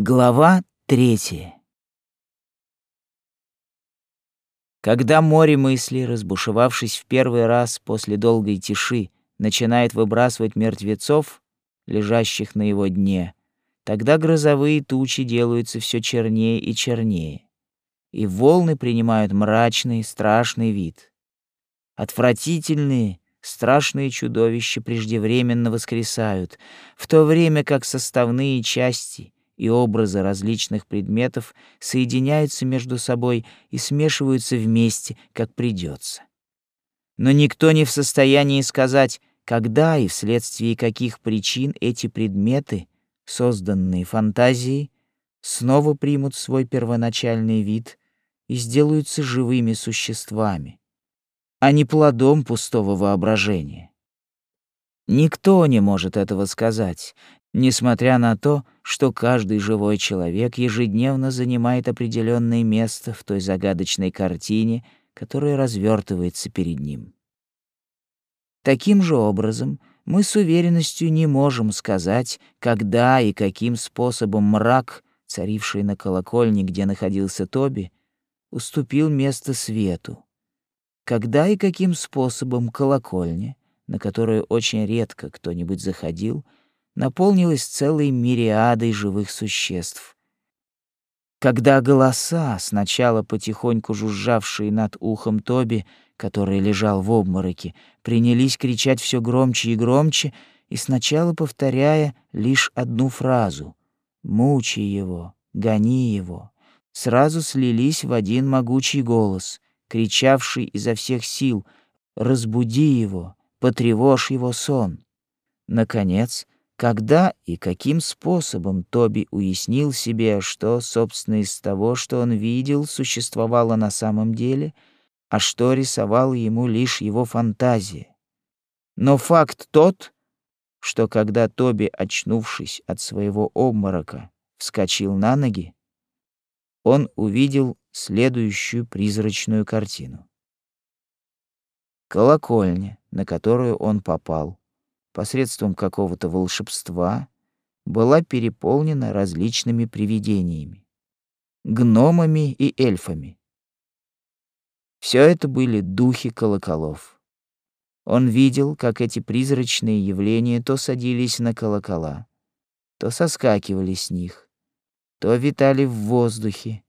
Глава третья. Когда море мыслей, разбушевавшись в первый раз после долгой тиши, начинает выбрасывать мертвецов, лежащих на его дне, тогда грозовые тучи делаются все чернее и чернее, и волны принимают мрачный, страшный вид. Отвратительные, страшные чудовища преждевременно воскресают, в то время как составные части — и образы различных предметов соединяются между собой и смешиваются вместе, как придется. Но никто не в состоянии сказать, когда и вследствие каких причин эти предметы, созданные фантазией, снова примут свой первоначальный вид и сделаются живыми существами, а не плодом пустого воображения. Никто не может этого сказать, несмотря на то, что каждый живой человек ежедневно занимает определенное место в той загадочной картине, которая развертывается перед ним. Таким же образом, мы с уверенностью не можем сказать, когда и каким способом мрак, царивший на колокольне, где находился Тоби, уступил место свету. Когда и каким способом колокольня, на которую очень редко кто-нибудь заходил, — наполнилась целой мириадой живых существ. Когда голоса, сначала потихоньку жужжавшие над ухом Тоби, который лежал в обмороке, принялись кричать все громче и громче, и сначала повторяя лишь одну фразу «Мучи его, гони его», сразу слились в один могучий голос, кричавший изо всех сил «Разбуди его, потревожь его сон». Наконец, когда и каким способом Тоби уяснил себе, что, собственно, из того, что он видел, существовало на самом деле, а что рисовала ему лишь его фантазия. Но факт тот, что когда Тоби, очнувшись от своего обморока, вскочил на ноги, он увидел следующую призрачную картину. Колокольня, на которую он попал, посредством какого-то волшебства была переполнена различными привидениями, гномами и эльфами. Все это были духи колоколов. Он видел, как эти призрачные явления то садились на колокола, то соскакивали с них, то витали в воздухе,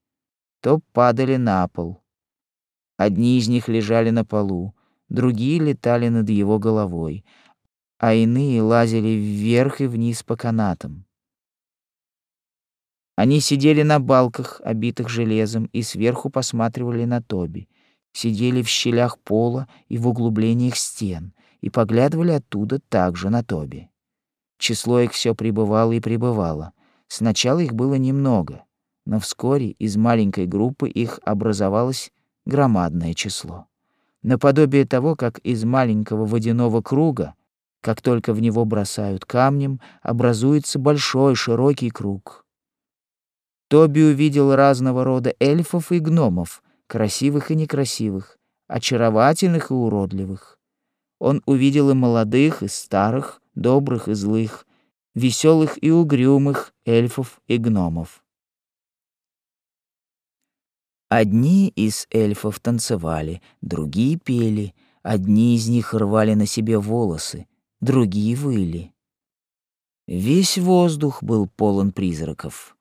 то падали на пол. Одни из них лежали на полу, другие летали над его головой, а иные лазили вверх и вниз по канатам. Они сидели на балках, обитых железом, и сверху посматривали на Тоби, сидели в щелях пола и в углублениях стен, и поглядывали оттуда также на Тоби. Число их все прибывало и прибывало. Сначала их было немного, но вскоре из маленькой группы их образовалось громадное число. Наподобие того, как из маленького водяного круга как только в него бросают камнем, образуется большой широкий круг. Тоби увидел разного рода эльфов и гномов, красивых и некрасивых, очаровательных и уродливых. Он увидел и молодых, и старых, добрых и злых, веселых и угрюмых эльфов и гномов. Одни из эльфов танцевали, другие пели, одни из них рвали на себе волосы, другие выли. Весь воздух был полон призраков.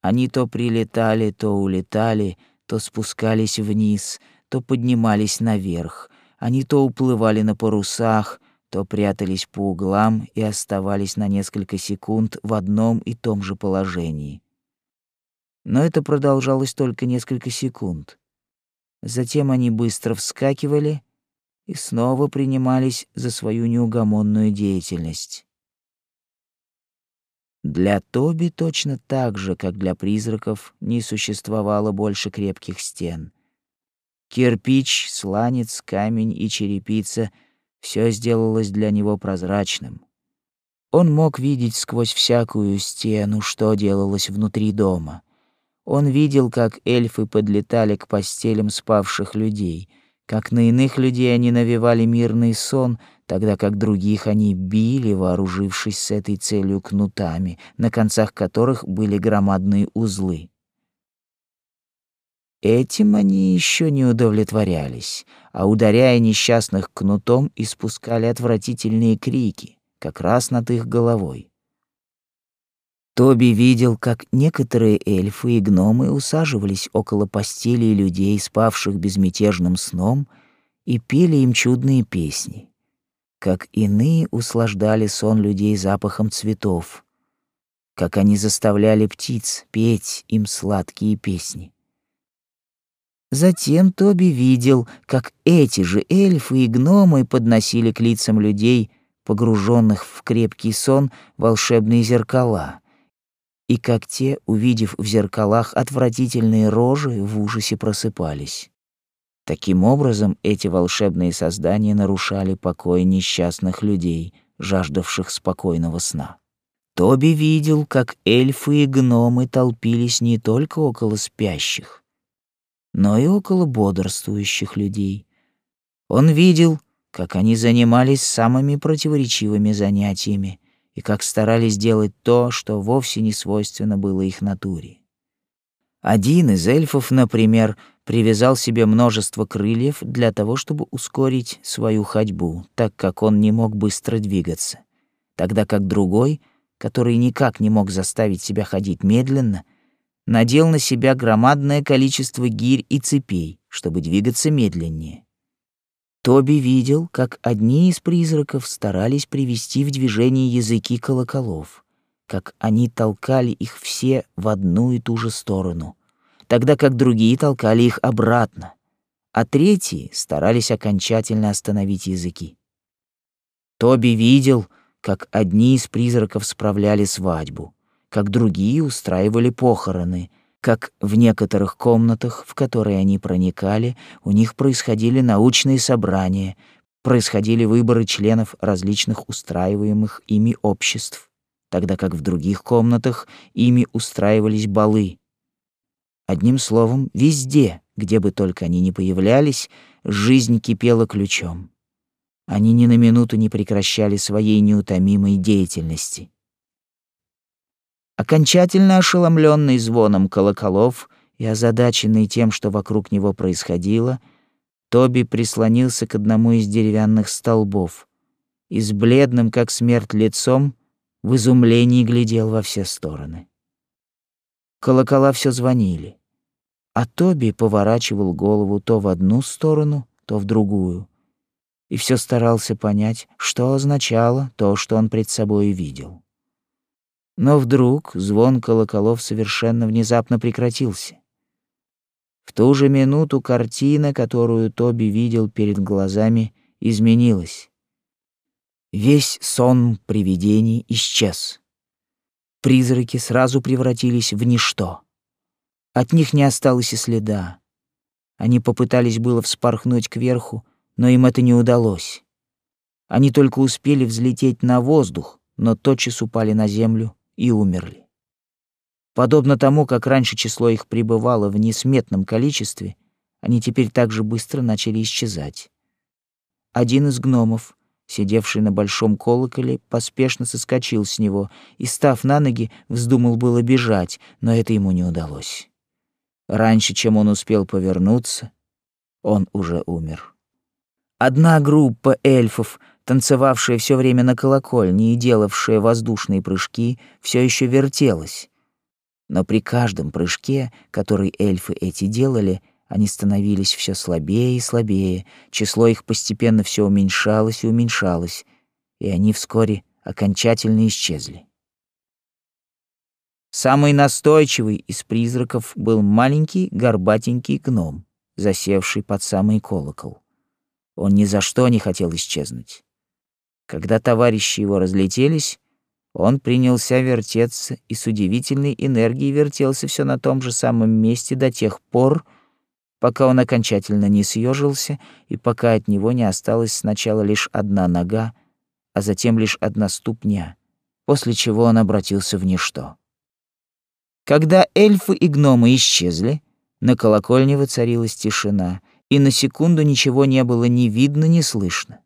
Они то прилетали, то улетали, то спускались вниз, то поднимались наверх. Они то уплывали на парусах, то прятались по углам и оставались на несколько секунд в одном и том же положении. Но это продолжалось только несколько секунд. Затем они быстро вскакивали и снова принимались за свою неугомонную деятельность. Для Тоби точно так же, как для призраков, не существовало больше крепких стен. Кирпич, сланец, камень и черепица — все сделалось для него прозрачным. Он мог видеть сквозь всякую стену, что делалось внутри дома. Он видел, как эльфы подлетали к постелям спавших людей — как на иных людей они навевали мирный сон, тогда как других они били, вооружившись с этой целью кнутами, на концах которых были громадные узлы. Этим они еще не удовлетворялись, а ударяя несчастных кнутом, испускали отвратительные крики, как раз над их головой. Тоби видел, как некоторые эльфы и гномы усаживались около постелей людей, спавших безмятежным сном, и пели им чудные песни, как иные услаждали сон людей запахом цветов, как они заставляли птиц петь им сладкие песни. Затем Тоби видел, как эти же эльфы и гномы подносили к лицам людей, погруженных в крепкий сон, волшебные зеркала, и как те, увидев в зеркалах отвратительные рожи, в ужасе просыпались. Таким образом, эти волшебные создания нарушали покой несчастных людей, жаждавших спокойного сна. Тоби видел, как эльфы и гномы толпились не только около спящих, но и около бодрствующих людей. Он видел, как они занимались самыми противоречивыми занятиями и как старались делать то, что вовсе не свойственно было их натуре. Один из эльфов, например, привязал себе множество крыльев для того, чтобы ускорить свою ходьбу, так как он не мог быстро двигаться, тогда как другой, который никак не мог заставить себя ходить медленно, надел на себя громадное количество гирь и цепей, чтобы двигаться медленнее. Тоби видел, как одни из призраков старались привести в движение языки колоколов, как они толкали их все в одну и ту же сторону, тогда как другие толкали их обратно, а третьи старались окончательно остановить языки. Тоби видел, как одни из призраков справляли свадьбу, как другие устраивали похороны, как в некоторых комнатах, в которые они проникали, у них происходили научные собрания, происходили выборы членов различных устраиваемых ими обществ, тогда как в других комнатах ими устраивались балы. Одним словом, везде, где бы только они ни появлялись, жизнь кипела ключом. Они ни на минуту не прекращали своей неутомимой деятельности. Окончательно ошеломленный звоном колоколов и озадаченный тем, что вокруг него происходило, Тоби прислонился к одному из деревянных столбов и с бледным, как смерть, лицом в изумлении глядел во все стороны. Колокола все звонили, а Тоби поворачивал голову то в одну сторону, то в другую, и все старался понять, что означало то, что он пред собой видел. Но вдруг звон колоколов совершенно внезапно прекратился. В ту же минуту картина, которую Тоби видел перед глазами, изменилась. Весь сон привидений исчез. Призраки сразу превратились в ничто. От них не осталось и следа. Они попытались было вспорхнуть кверху, но им это не удалось. Они только успели взлететь на воздух, но тотчас упали на землю и умерли. Подобно тому, как раньше число их пребывало в несметном количестве, они теперь так же быстро начали исчезать. Один из гномов, сидевший на большом колоколе, поспешно соскочил с него и, став на ноги, вздумал было бежать, но это ему не удалось. Раньше, чем он успел повернуться, он уже умер. Одна группа эльфов — танцевавшая все время на колокольне и делавшая воздушные прыжки, все еще вертелась. Но при каждом прыжке, который эльфы эти делали, они становились все слабее и слабее, число их постепенно все уменьшалось и уменьшалось, и они вскоре окончательно исчезли. Самый настойчивый из призраков был маленький горбатенький гном, засевший под самый колокол. Он ни за что не хотел исчезнуть. Когда товарищи его разлетелись, он принялся вертеться и с удивительной энергией вертелся все на том же самом месте до тех пор, пока он окончательно не съежился и пока от него не осталась сначала лишь одна нога, а затем лишь одна ступня, после чего он обратился в ничто. Когда эльфы и гномы исчезли, на колокольне воцарилась тишина, и на секунду ничего не было ни видно, ни слышно.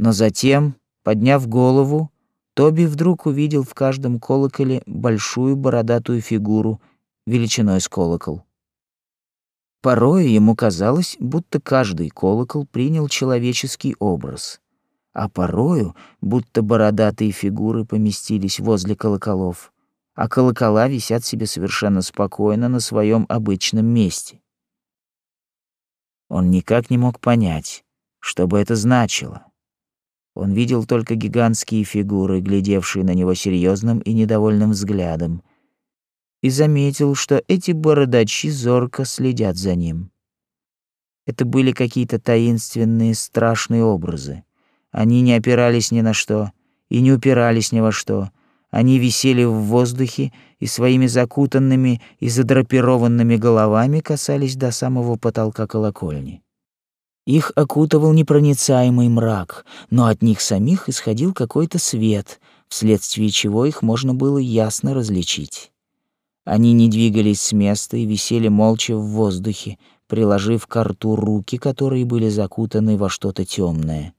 Но затем, подняв голову, Тоби вдруг увидел в каждом колоколе большую бородатую фигуру величиной с колокол. Порой ему казалось, будто каждый колокол принял человеческий образ, а порою, будто бородатые фигуры поместились возле колоколов, а колокола висят себе совершенно спокойно на своем обычном месте. Он никак не мог понять, что бы это значило. Он видел только гигантские фигуры, глядевшие на него серьезным и недовольным взглядом, и заметил, что эти бородачи зорко следят за ним. Это были какие-то таинственные, страшные образы. Они не опирались ни на что и не упирались ни во что. Они висели в воздухе и своими закутанными и задрапированными головами касались до самого потолка колокольни. Их окутывал непроницаемый мрак, но от них самих исходил какой-то свет, вследствие чего их можно было ясно различить. Они не двигались с места и висели молча в воздухе, приложив к рту руки, которые были закутаны во что-то темное.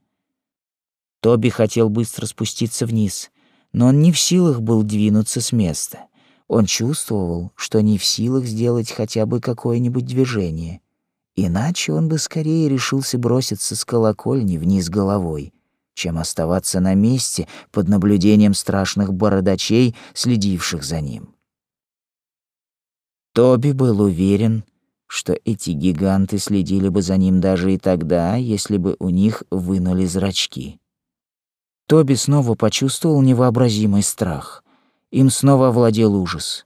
Тоби хотел быстро спуститься вниз, но он не в силах был двинуться с места. Он чувствовал, что не в силах сделать хотя бы какое-нибудь движение. Иначе он бы скорее решился броситься с колокольни вниз головой, чем оставаться на месте под наблюдением страшных бородачей, следивших за ним. Тоби был уверен, что эти гиганты следили бы за ним даже и тогда, если бы у них вынули зрачки. Тоби снова почувствовал невообразимый страх. Им снова овладел ужас.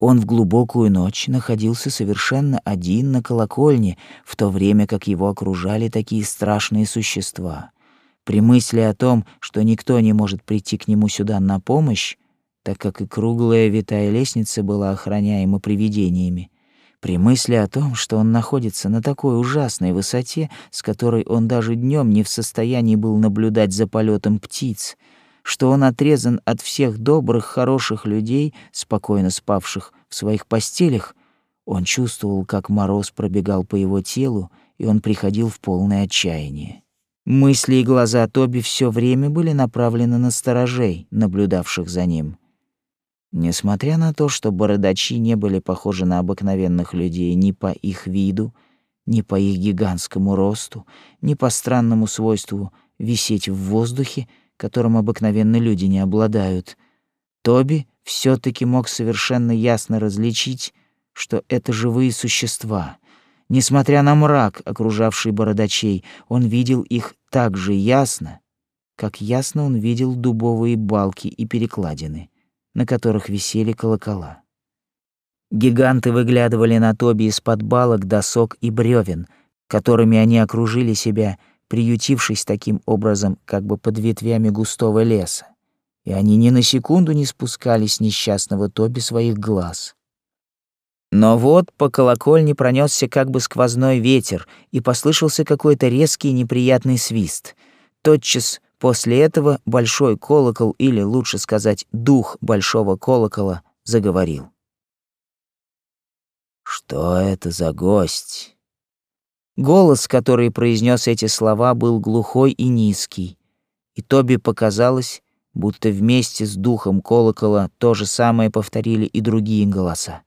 Он в глубокую ночь находился совершенно один на колокольне, в то время как его окружали такие страшные существа. При мысли о том, что никто не может прийти к нему сюда на помощь, так как и круглая витая лестница была охраняема привидениями. При мысли о том, что он находится на такой ужасной высоте, с которой он даже днем не в состоянии был наблюдать за полетом птиц, что он отрезан от всех добрых, хороших людей, спокойно спавших в своих постелях, он чувствовал, как мороз пробегал по его телу, и он приходил в полное отчаяние. Мысли и глаза Тоби все время были направлены на сторожей, наблюдавших за ним. Несмотря на то, что бородачи не были похожи на обыкновенных людей ни по их виду, ни по их гигантскому росту, ни по странному свойству висеть в воздухе, которым обыкновенные люди не обладают, Тоби все таки мог совершенно ясно различить, что это живые существа. Несмотря на мрак, окружавший бородачей, он видел их так же ясно, как ясно он видел дубовые балки и перекладины на которых висели колокола. Гиганты выглядывали на Тоби из-под балок, досок и бревен, которыми они окружили себя, приютившись таким образом как бы под ветвями густого леса. И они ни на секунду не спускали с несчастного Тоби своих глаз. Но вот по колокольне пронесся как бы сквозной ветер, и послышался какой-то резкий неприятный свист. Тотчас После этого большой колокол, или лучше сказать, дух большого колокола, заговорил. «Что это за гость?» Голос, который произнес эти слова, был глухой и низкий, и Тоби показалось, будто вместе с духом колокола то же самое повторили и другие голоса.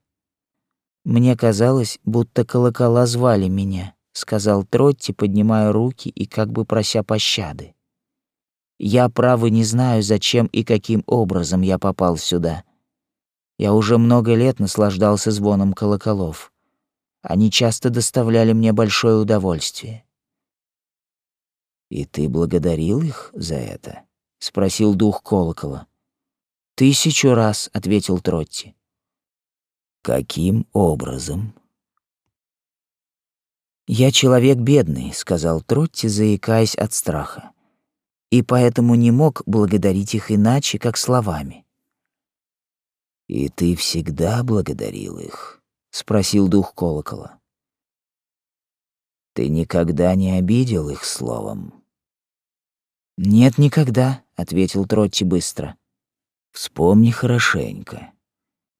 «Мне казалось, будто колокола звали меня», — сказал Тротти, поднимая руки и как бы прося пощады. Я, право, не знаю, зачем и каким образом я попал сюда. Я уже много лет наслаждался звоном колоколов. Они часто доставляли мне большое удовольствие. «И ты благодарил их за это?» — спросил дух колокола. «Тысячу раз», — ответил Тротти. «Каким образом?» «Я человек бедный», — сказал Тротти, заикаясь от страха и поэтому не мог благодарить их иначе, как словами. «И ты всегда благодарил их?» — спросил дух колокола. «Ты никогда не обидел их словом?» «Нет, никогда», — ответил Тротти быстро. «Вспомни хорошенько.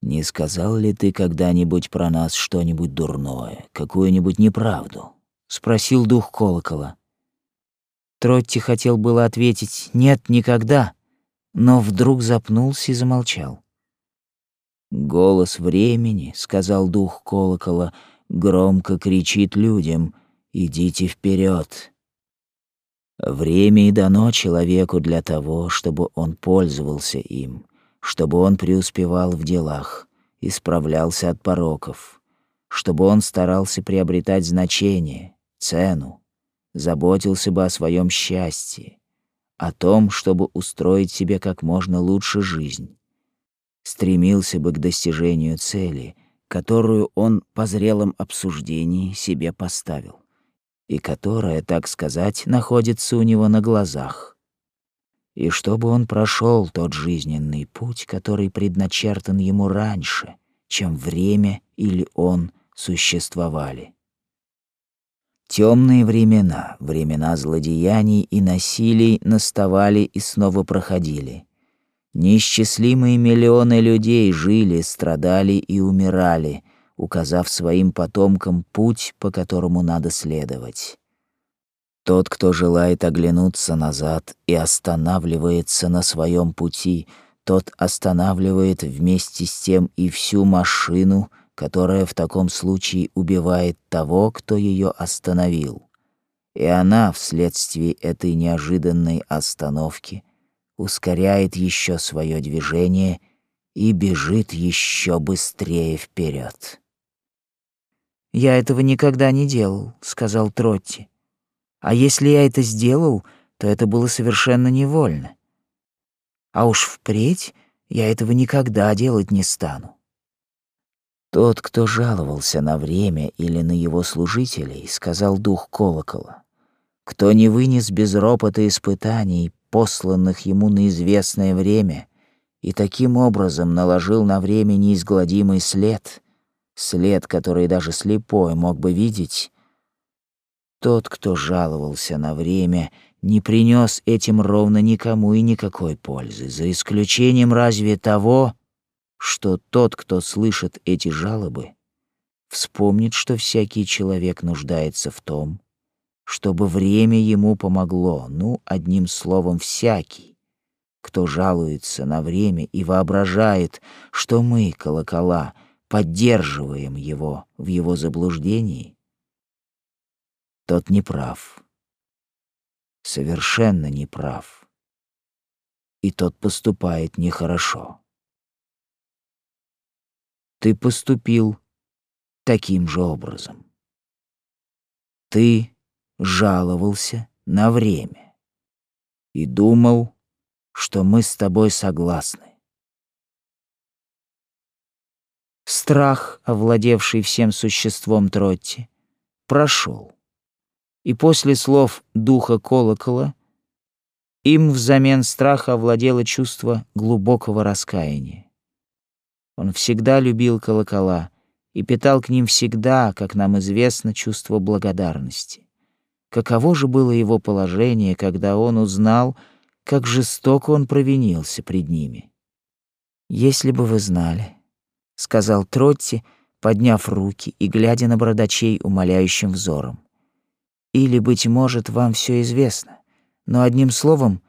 Не сказал ли ты когда-нибудь про нас что-нибудь дурное, какую-нибудь неправду?» — спросил дух колокола. Тротти хотел было ответить «нет, никогда», но вдруг запнулся и замолчал. «Голос времени», — сказал дух колокола, — громко кричит людям «идите вперед. Время и дано человеку для того, чтобы он пользовался им, чтобы он преуспевал в делах, исправлялся от пороков, чтобы он старался приобретать значение, цену, заботился бы о своем счастье, о том, чтобы устроить себе как можно лучше жизнь, стремился бы к достижению цели, которую он по зрелом обсуждении себе поставил и которая, так сказать, находится у него на глазах. И чтобы он прошел тот жизненный путь, который предначертан ему раньше, чем время или он существовали. Темные времена, времена злодеяний и насилий наставали и снова проходили. Неисчислимые миллионы людей жили, страдали и умирали, указав своим потомкам путь, по которому надо следовать. Тот, кто желает оглянуться назад и останавливается на своем пути, тот останавливает вместе с тем и всю машину, которая в таком случае убивает того, кто ее остановил. И она вследствие этой неожиданной остановки ускоряет еще свое движение и бежит еще быстрее вперед. «Я этого никогда не делал», — сказал Тротти. «А если я это сделал, то это было совершенно невольно. А уж впредь я этого никогда делать не стану». Тот, кто жаловался на время или на его служителей, сказал дух колокола, кто не вынес без ропота испытаний, посланных ему на известное время, и таким образом наложил на время неизгладимый след, след, который даже слепой мог бы видеть, тот, кто жаловался на время, не принес этим ровно никому и никакой пользы, за исключением разве того, что тот, кто слышит эти жалобы, вспомнит, что всякий человек нуждается в том, чтобы время ему помогло, ну, одним словом, всякий, кто жалуется на время и воображает, что мы, колокола, поддерживаем его в его заблуждении, тот не прав. Совершенно не прав. И тот поступает нехорошо. Ты поступил таким же образом. Ты жаловался на время и думал, что мы с тобой согласны. Страх, овладевший всем существом Тротти, прошел. И после слов духа колокола им взамен страха овладело чувство глубокого раскаяния. Он всегда любил колокола и питал к ним всегда, как нам известно, чувство благодарности. Каково же было его положение, когда он узнал, как жестоко он провинился пред ними? Если бы вы знали, — сказал Тротти, подняв руки и глядя на бородачей умоляющим взором. «Или, быть может, вам все известно. Но одним словом,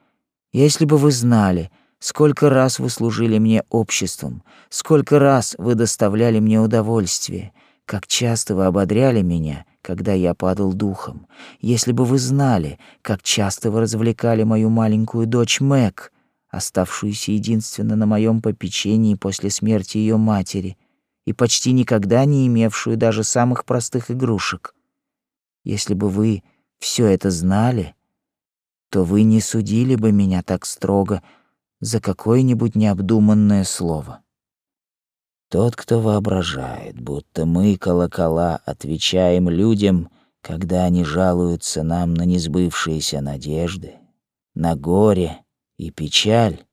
если бы вы знали, сколько раз вы служили мне обществом, сколько раз вы доставляли мне удовольствие, как часто вы ободряли меня, когда я падал духом, если бы вы знали, как часто вы развлекали мою маленькую дочь Мэг, оставшуюся единственно на моем попечении после смерти ее матери и почти никогда не имевшую даже самых простых игрушек. Если бы вы все это знали, то вы не судили бы меня так строго за какое-нибудь необдуманное слово. Тот, кто воображает, будто мы, колокола, отвечаем людям, когда они жалуются нам на несбывшиеся надежды, на горе и печаль,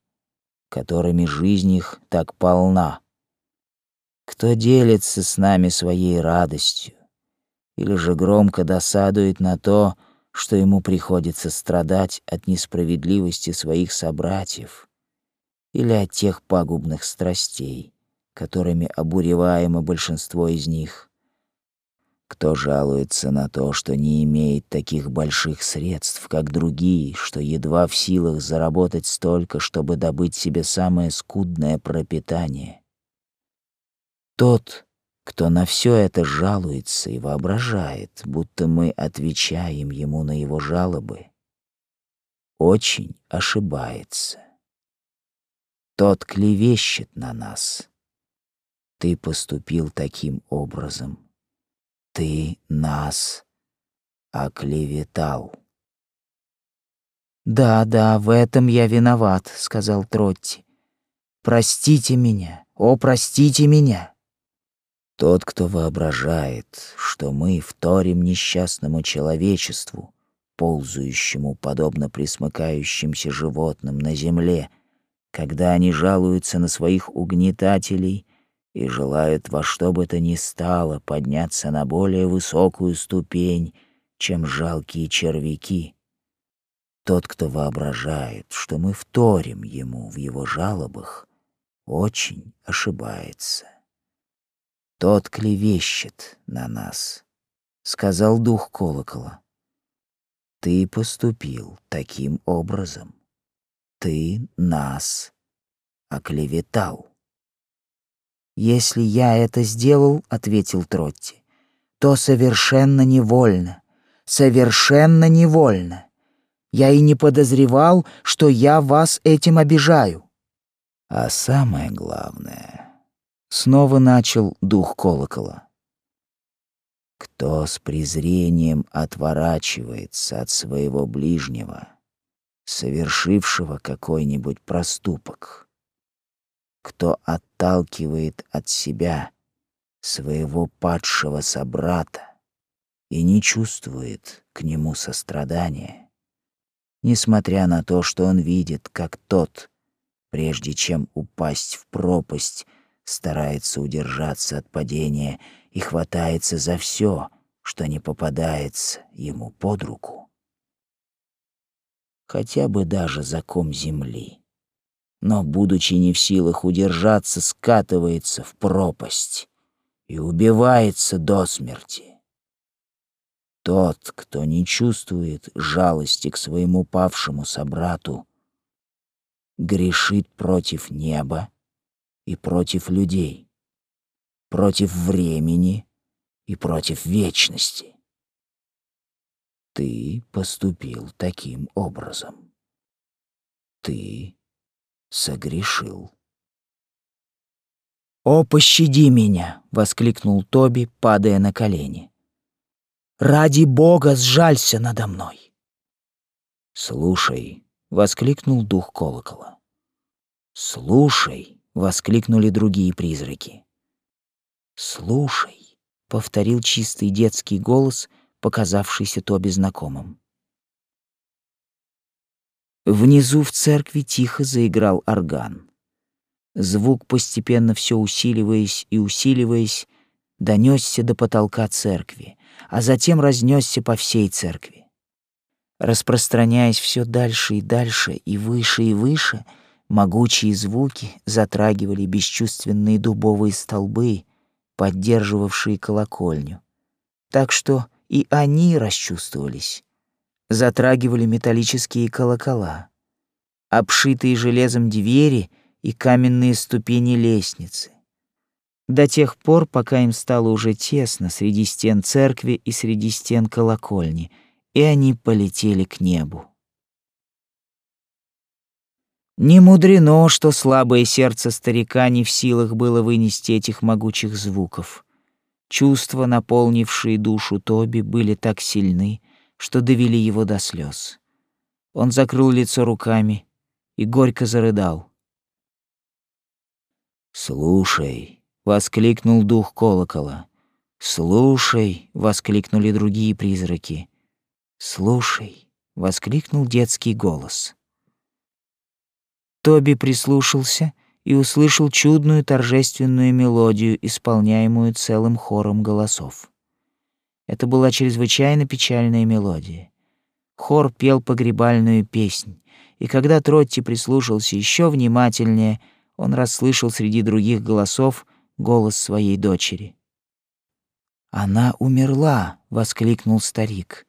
которыми жизнь их так полна. Кто делится с нами своей радостью, или же громко досадует на то, что ему приходится страдать от несправедливости своих собратьев или от тех пагубных страстей, которыми обуреваемо большинство из них. кто жалуется на то, что не имеет таких больших средств, как другие, что едва в силах заработать столько, чтобы добыть себе самое скудное пропитание. Тот, кто на все это жалуется и воображает, будто мы отвечаем ему на его жалобы, очень ошибается. Тот клевещет на нас. Ты поступил таким образом — ты нас оклеветал. «Да, да, в этом я виноват», — сказал Тротти. «Простите меня, о, простите меня». Тот, кто воображает, что мы вторим несчастному человечеству, ползающему, подобно присмыкающимся животным на земле, когда они жалуются на своих угнетателей и желают во что бы то ни стало подняться на более высокую ступень, чем жалкие червяки. Тот, кто воображает, что мы вторим ему в его жалобах, очень ошибается. Тот клевещет на нас, — сказал дух колокола. Ты поступил таким образом. Ты нас оклеветал. «Если я это сделал, — ответил Тротти, — то совершенно невольно, совершенно невольно. Я и не подозревал, что я вас этим обижаю». «А самое главное...» — снова начал дух колокола. «Кто с презрением отворачивается от своего ближнего, совершившего какой-нибудь проступок, кто отталкивает от себя своего падшего собрата и не чувствует к нему сострадания, несмотря на то, что он видит, как тот, прежде чем упасть в пропасть, старается удержаться от падения и хватается за все, что не попадается ему под руку, хотя бы даже за ком земли но, будучи не в силах удержаться, скатывается в пропасть и убивается до смерти. Тот, кто не чувствует жалости к своему павшему собрату, грешит против неба и против людей, против времени и против вечности. Ты поступил таким образом. Ты согрешил. «О, пощади меня!» — воскликнул Тоби, падая на колени. «Ради Бога сжалься надо мной!» «Слушай!» — воскликнул дух колокола. «Слушай!» — воскликнули другие призраки. «Слушай!» — повторил чистый детский голос, показавшийся Тоби знакомым. Внизу в церкви тихо заиграл орган. Звук, постепенно все усиливаясь и усиливаясь, донесся до потолка церкви, а затем разнесся по всей церкви. Распространяясь все дальше и дальше, и выше и выше, могучие звуки затрагивали бесчувственные дубовые столбы, поддерживавшие колокольню. Так что и они расчувствовались затрагивали металлические колокола, обшитые железом двери и каменные ступени лестницы. До тех пор, пока им стало уже тесно среди стен церкви и среди стен колокольни, и они полетели к небу. Не мудрено, что слабое сердце старика не в силах было вынести этих могучих звуков. Чувства, наполнившие душу Тоби, были так сильны, что довели его до слез. Он закрыл лицо руками и горько зарыдал. «Слушай!» — воскликнул дух колокола. «Слушай!» — воскликнули другие призраки. «Слушай!» — воскликнул детский голос. Тоби прислушался и услышал чудную торжественную мелодию, исполняемую целым хором голосов. Это была чрезвычайно печальная мелодия. Хор пел погребальную песнь, и когда Тротти прислушался еще внимательнее, он расслышал среди других голосов голос своей дочери. Она умерла, воскликнул старик.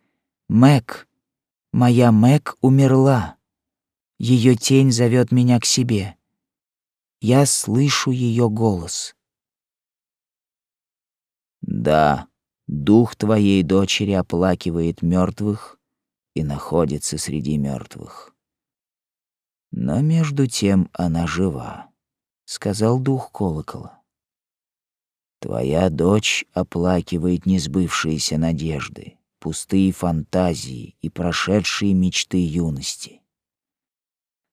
Мэг, моя Мэг умерла. Ее тень зовет меня к себе. Я слышу ее голос. Да, дух твоей дочери оплакивает мертвых и находится среди мертвых. Но между тем она жива, сказал дух колокола. Твоя дочь оплакивает несбывшиеся надежды, пустые фантазии и прошедшие мечты юности.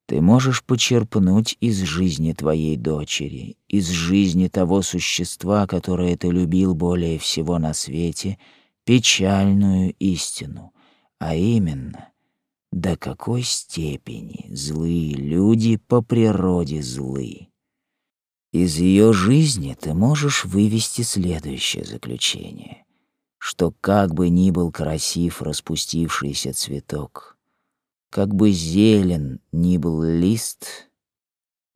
Ты можешь почерпнуть из жизни твоей дочери, из жизни того существа, которое ты любил более всего на свете, печальную истину, а именно, до какой степени злые люди по природе злы. Из ее жизни ты можешь вывести следующее заключение, что как бы ни был красив распустившийся цветок, как бы зелен ни был лист,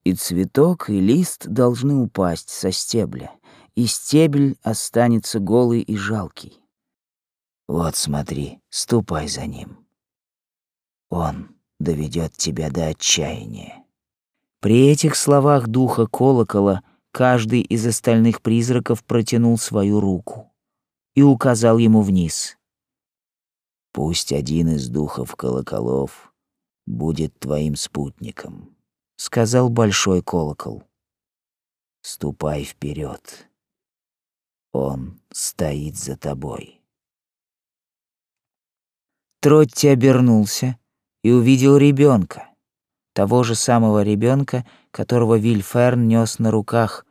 и цветок, и лист должны упасть со стебля, и стебель останется голый и жалкий. Вот смотри, ступай за ним. Он доведет тебя до отчаяния. При этих словах духа колокола каждый из остальных призраков протянул свою руку и указал ему вниз. «Пусть один из духов колоколов будет твоим спутником», — сказал большой колокол. «Ступай вперед. Он стоит за тобой». Тротти обернулся и увидел ребенка того же самого ребенка, которого Вильферн нес на руках,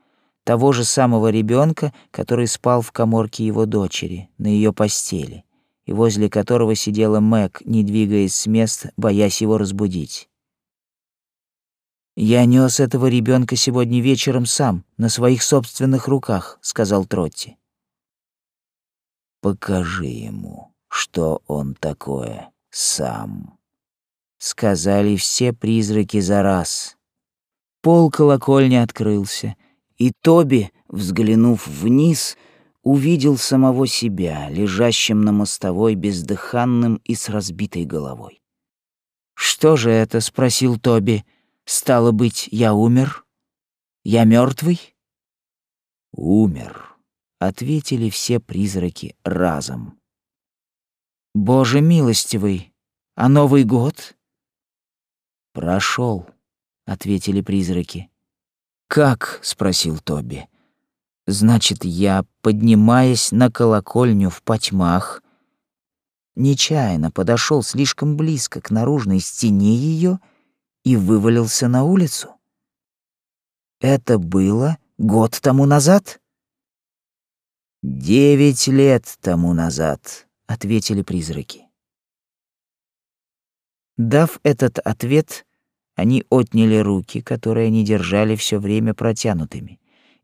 того же самого ребенка, который спал в коморке его дочери, на ее постели, и возле которого сидела Мэг, не двигаясь с места, боясь его разбудить. «Я нес этого ребенка сегодня вечером сам, на своих собственных руках», — сказал Тротти. «Покажи ему, что он такое сам», сказали все призраки за раз. Пол колокольни открылся, и Тоби, взглянув вниз, увидел самого себя, лежащим на мостовой бездыханным и с разбитой головой. «Что же это?» — спросил Тоби. «Стало быть, я умер? Я мертвый?» «Умер», — ответили все призраки разом. «Боже милостивый, а Новый год?» Прошел, ответили призраки. Как? спросил Тоби. Значит, я, поднимаясь на колокольню в потьмах, нечаянно подошел слишком близко к наружной стене ее и вывалился на улицу. Это было год тому назад? Девять лет тому назад, ответили призраки. Дав этот ответ, они отняли руки, которые они держали все время протянутыми.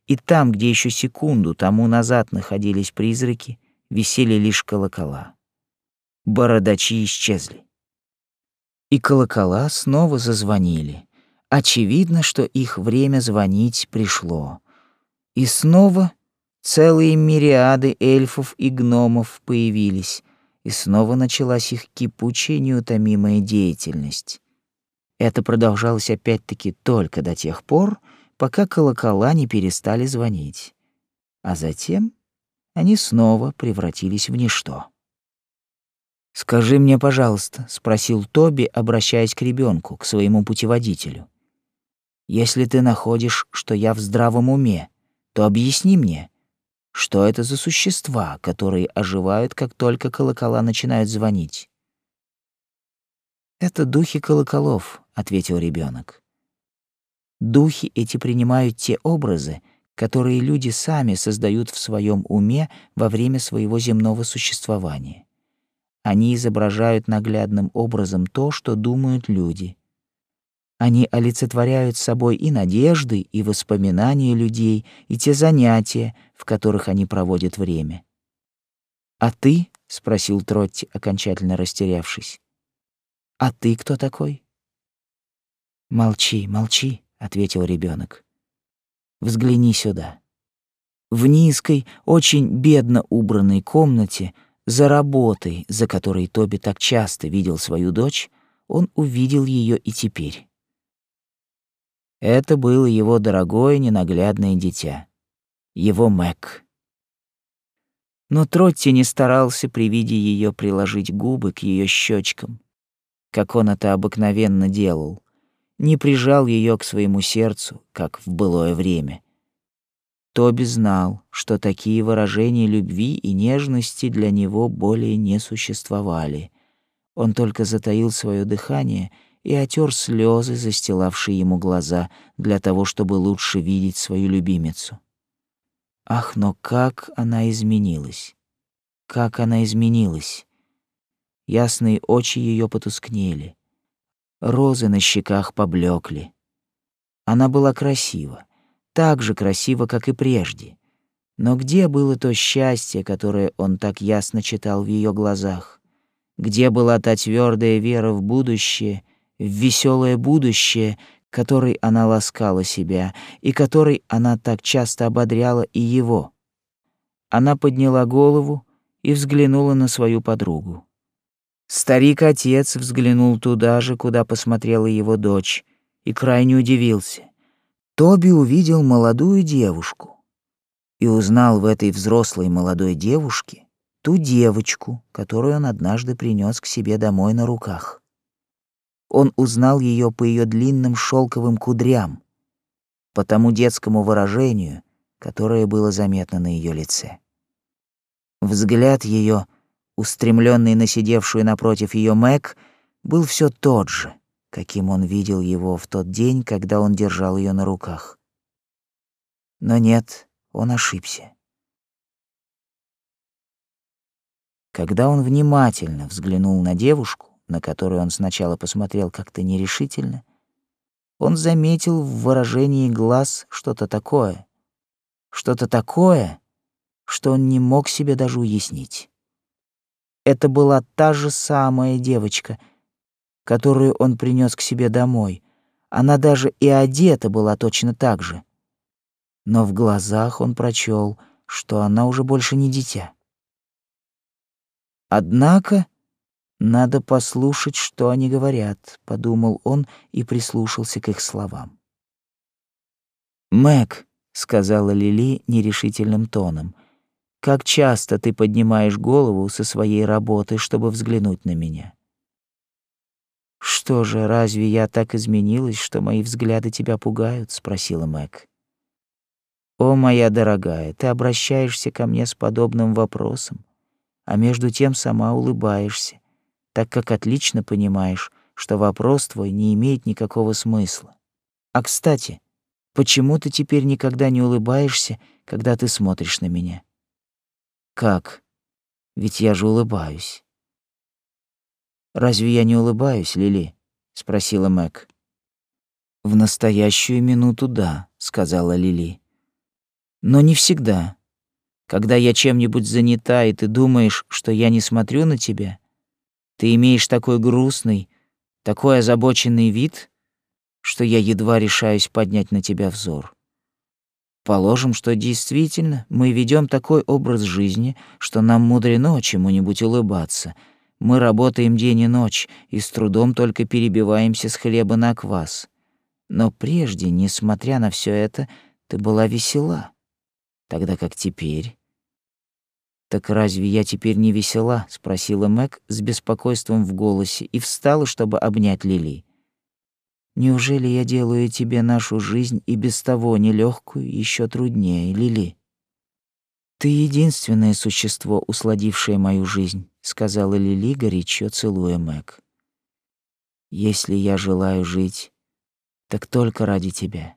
И там, где еще секунду тому назад находились призраки, висели лишь колокола. Бородачи исчезли. И колокола снова зазвонили. Очевидно, что их время звонить пришло. И снова целые мириады эльфов и гномов появились, и снова началась их кипучая неутомимая деятельность. Это продолжалось опять-таки только до тех пор, пока колокола не перестали звонить. А затем они снова превратились в ничто. «Скажи мне, пожалуйста», — спросил Тоби, обращаясь к ребенку, к своему путеводителю. «Если ты находишь, что я в здравом уме, то объясни мне, что это за существа, которые оживают, как только колокола начинают звонить? Это духи колоколов, ответил ребенок. Духи эти принимают те образы, которые люди сами создают в своем уме во время своего земного существования. Они изображают наглядным образом то, что думают люди, они олицетворяют собой и надежды, и воспоминания людей, и те занятия, в которых они проводят время. «А ты?» — спросил Тротти, окончательно растерявшись. «А ты кто такой?» «Молчи, молчи», — ответил ребенок. «Взгляни сюда». В низкой, очень бедно убранной комнате, за работой, за которой Тоби так часто видел свою дочь, он увидел ее и теперь. Это было его дорогое ненаглядное дитя, его Мэг. Но Тротти не старался при виде ее приложить губы к ее щечкам, как он это обыкновенно делал, не прижал ее к своему сердцу, как в былое время. Тоби знал, что такие выражения любви и нежности для него более не существовали. Он только затаил свое дыхание и отер слезы, застилавшие ему глаза, для того, чтобы лучше видеть свою любимицу. Ах, но как она изменилась! Как она изменилась! Ясные очи ее потускнели. Розы на щеках поблекли. Она была красива, так же красива, как и прежде. Но где было то счастье, которое он так ясно читал в ее глазах? Где была та твердая вера в будущее, в веселое будущее, которой она ласкала себя и которой она так часто ободряла и его. Она подняла голову и взглянула на свою подругу. Старик-отец взглянул туда же, куда посмотрела его дочь, и крайне удивился. Тоби увидел молодую девушку и узнал в этой взрослой молодой девушке ту девочку, которую он однажды принес к себе домой на руках. Он узнал ее по ее длинным шелковым кудрям, по тому детскому выражению, которое было заметно на ее лице. Взгляд ее, устремленный на сидевшую напротив ее Мэг, был все тот же, каким он видел его в тот день, когда он держал ее на руках. Но нет, он ошибся. Когда он внимательно взглянул на девушку, на которую он сначала посмотрел как-то нерешительно, он заметил в выражении глаз что-то такое, что-то такое, что он не мог себе даже уяснить. Это была та же самая девочка, которую он принес к себе домой. Она даже и одета была точно так же. Но в глазах он прочел, что она уже больше не дитя. Однако надо послушать, что они говорят, подумал он и прислушался к их словам. Мэг, сказала Лили нерешительным тоном, как часто ты поднимаешь голову со своей работы, чтобы взглянуть на меня? Что же, разве я так изменилась, что мои взгляды тебя пугают? спросила Мэг. О, моя дорогая, ты обращаешься ко мне с подобным вопросом, а между тем сама улыбаешься так как отлично понимаешь, что вопрос твой не имеет никакого смысла. А, кстати, почему ты теперь никогда не улыбаешься, когда ты смотришь на меня? Как? Ведь я же улыбаюсь. Разве я не улыбаюсь, Лили? спросила Мэг. В настоящую минуту да, сказала Лили. Но не всегда. Когда я чем-нибудь занята, и ты думаешь, что я не смотрю на тебя, ты имеешь такой грустный, такой озабоченный вид, что я едва решаюсь поднять на тебя взор. Положим, что действительно мы ведем такой образ жизни, что нам мудрено чему-нибудь улыбаться. Мы работаем день и ночь и с трудом только перебиваемся с хлеба на квас. Но прежде, несмотря на все это, ты была весела, тогда как теперь «Так разве я теперь не весела?» — спросила Мэг с беспокойством в голосе и встала, чтобы обнять Лили. «Неужели я делаю тебе нашу жизнь и без того нелегкую еще труднее, Лили?» «Ты единственное существо, усладившее мою жизнь», — сказала Лили, горячо целуя Мэг. «Если я желаю жить, так только ради тебя.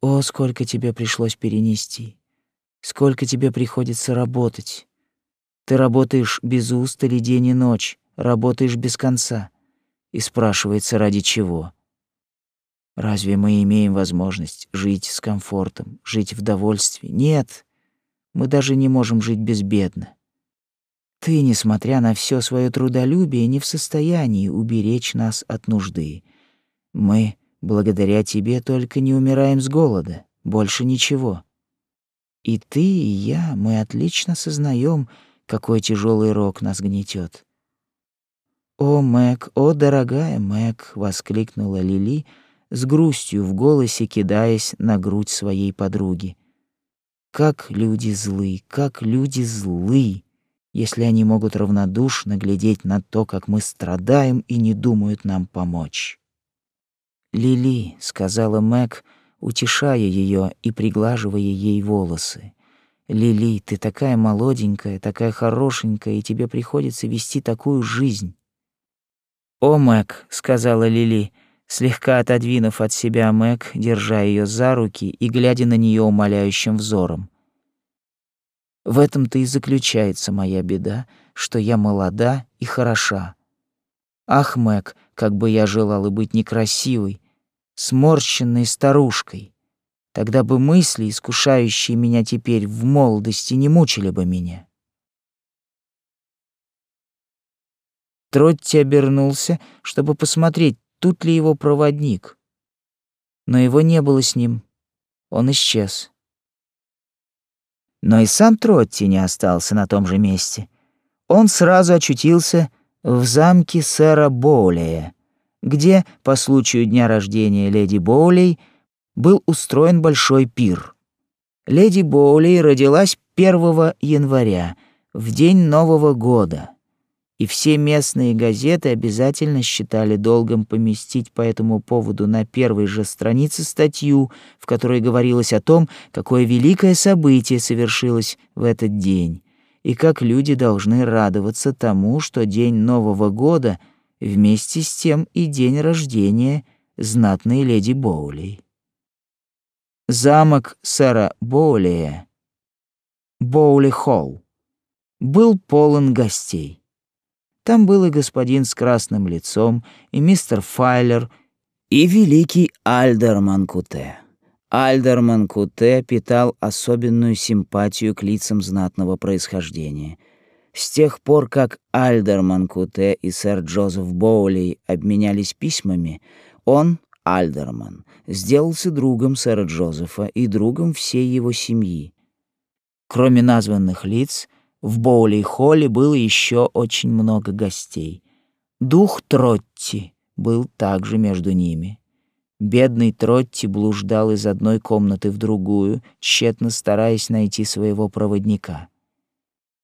О, сколько тебе пришлось перенести, сколько тебе приходится работать, ты работаешь без устали день и ночь, работаешь без конца. И спрашивается, ради чего? Разве мы имеем возможность жить с комфортом, жить в довольстве? Нет. Мы даже не можем жить безбедно. Ты, несмотря на все свое трудолюбие, не в состоянии уберечь нас от нужды. Мы, благодаря тебе, только не умираем с голода, больше ничего. И ты, и я, мы отлично сознаем, какой тяжелый рок нас гнетет. «О, Мэг, о, дорогая Мэг!» — воскликнула Лили с грустью в голосе, кидаясь на грудь своей подруги. «Как люди злы, как люди злы, если они могут равнодушно глядеть на то, как мы страдаем и не думают нам помочь». «Лили», — сказала Мэг, утешая ее и приглаживая ей волосы. «Лили, ты такая молоденькая, такая хорошенькая, и тебе приходится вести такую жизнь». «О, Мэг», — сказала Лили, слегка отодвинув от себя Мэг, держа ее за руки и глядя на нее умоляющим взором. «В этом-то и заключается моя беда, что я молода и хороша. Ах, Мэг, как бы я желала быть некрасивой, сморщенной старушкой. Тогда бы мысли, искушающие меня теперь в молодости, не мучили бы меня. Тротти обернулся, чтобы посмотреть, тут ли его проводник. Но его не было с ним. Он исчез. Но и сам Тротти не остался на том же месте. Он сразу очутился в замке сэра Боулея, где по случаю дня рождения леди Боулей был устроен большой пир. Леди Боулей родилась 1 января, в день Нового года, и все местные газеты обязательно считали долгом поместить по этому поводу на первой же странице статью, в которой говорилось о том, какое великое событие совершилось в этот день, и как люди должны радоваться тому, что день Нового года — вместе с тем и день рождения знатной леди Боули. Замок сэра Боулия, Боули-холл, был полон гостей. Там был и господин с красным лицом, и мистер Файлер, и великий Альдерман Куте. Альдерман Куте питал особенную симпатию к лицам знатного происхождения — с тех пор, как Альдерман Куте и сэр Джозеф Боули обменялись письмами, он, Альдерман, сделался другом сэра Джозефа и другом всей его семьи. Кроме названных лиц, в Боули-холле было еще очень много гостей. Дух Тротти был также между ними. Бедный Тротти блуждал из одной комнаты в другую, тщетно стараясь найти своего проводника.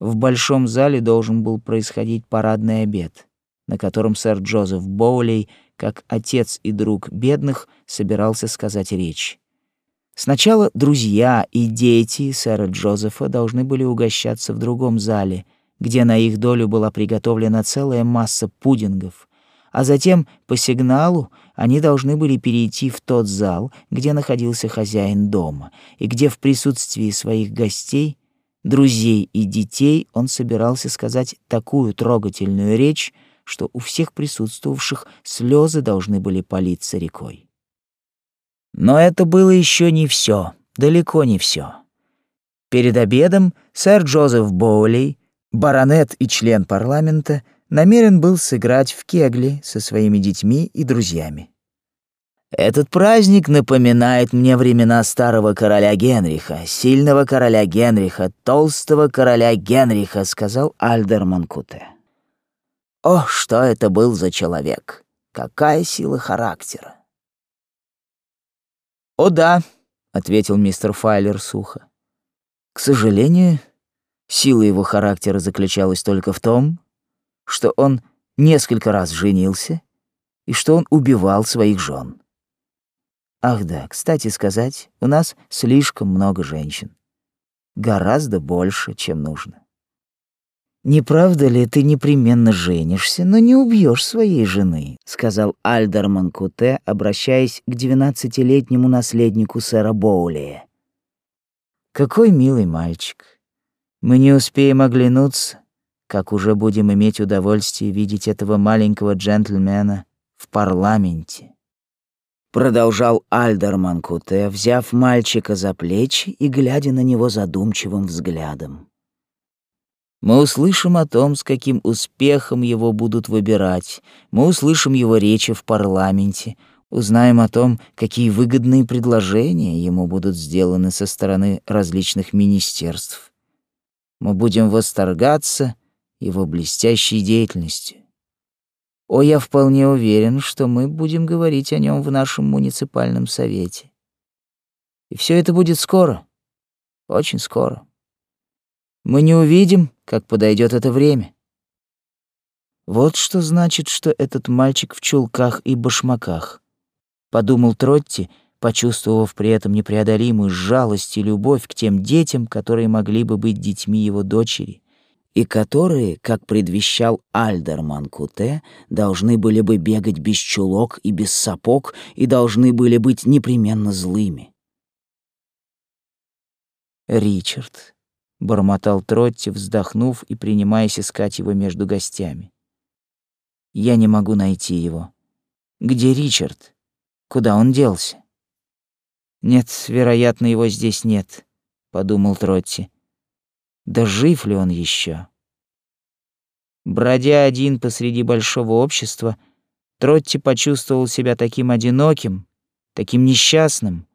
В большом зале должен был происходить парадный обед, на котором сэр Джозеф Боулей, как отец и друг бедных, собирался сказать речь. Сначала друзья и дети сэра Джозефа должны были угощаться в другом зале, где на их долю была приготовлена целая масса пудингов, а затем по сигналу они должны были перейти в тот зал, где находился хозяин дома, и где в присутствии своих гостей друзей и детей он собирался сказать такую трогательную речь, что у всех присутствовавших слезы должны были политься рекой. Но это было еще не все, далеко не все. Перед обедом сэр Джозеф Боули, баронет и член парламента, намерен был сыграть в кегли со своими детьми и друзьями. Этот праздник напоминает мне времена старого короля Генриха, сильного короля Генриха, толстого короля Генриха, сказал Альдерман Куте. О, что это был за человек! Какая сила характера! О да, ответил мистер Файлер сухо. К сожалению, сила его характера заключалась только в том, что он несколько раз женился и что он убивал своих жен. Ах да, кстати сказать, у нас слишком много женщин. Гораздо больше, чем нужно. «Не правда ли ты непременно женишься, но не убьешь своей жены?» — сказал Альдерман Куте, обращаясь к двенадцатилетнему наследнику сэра Боулия. «Какой милый мальчик. Мы не успеем оглянуться, как уже будем иметь удовольствие видеть этого маленького джентльмена в парламенте» продолжал Альдерман Куте, взяв мальчика за плечи и глядя на него задумчивым взглядом. Мы услышим о том, с каким успехом его будут выбирать. Мы услышим его речи в парламенте, Узнаем о том, какие выгодные предложения ему будут сделаны со стороны различных министерств. Мы будем восторгаться его блестящей деятельностью. О, я вполне уверен, что мы будем говорить о нем в нашем муниципальном совете. И все это будет скоро, очень скоро. Мы не увидим, как подойдет это время. Вот что значит, что этот мальчик в чулках и башмаках подумал Тротти, почувствовав при этом непреодолимую жалость и любовь к тем детям, которые могли бы быть детьми его дочери, и которые, как предвещал Альдерман Куте, должны были бы бегать без чулок и без сапог и должны были быть непременно злыми. «Ричард», — бормотал Тротти, вздохнув и принимаясь искать его между гостями. «Я не могу найти его. Где Ричард?» Куда он делся? Нет, вероятно, его здесь нет, подумал Тротти. Да жив ли он еще? Бродя один посреди большого общества, Тротти почувствовал себя таким одиноким, таким несчастным,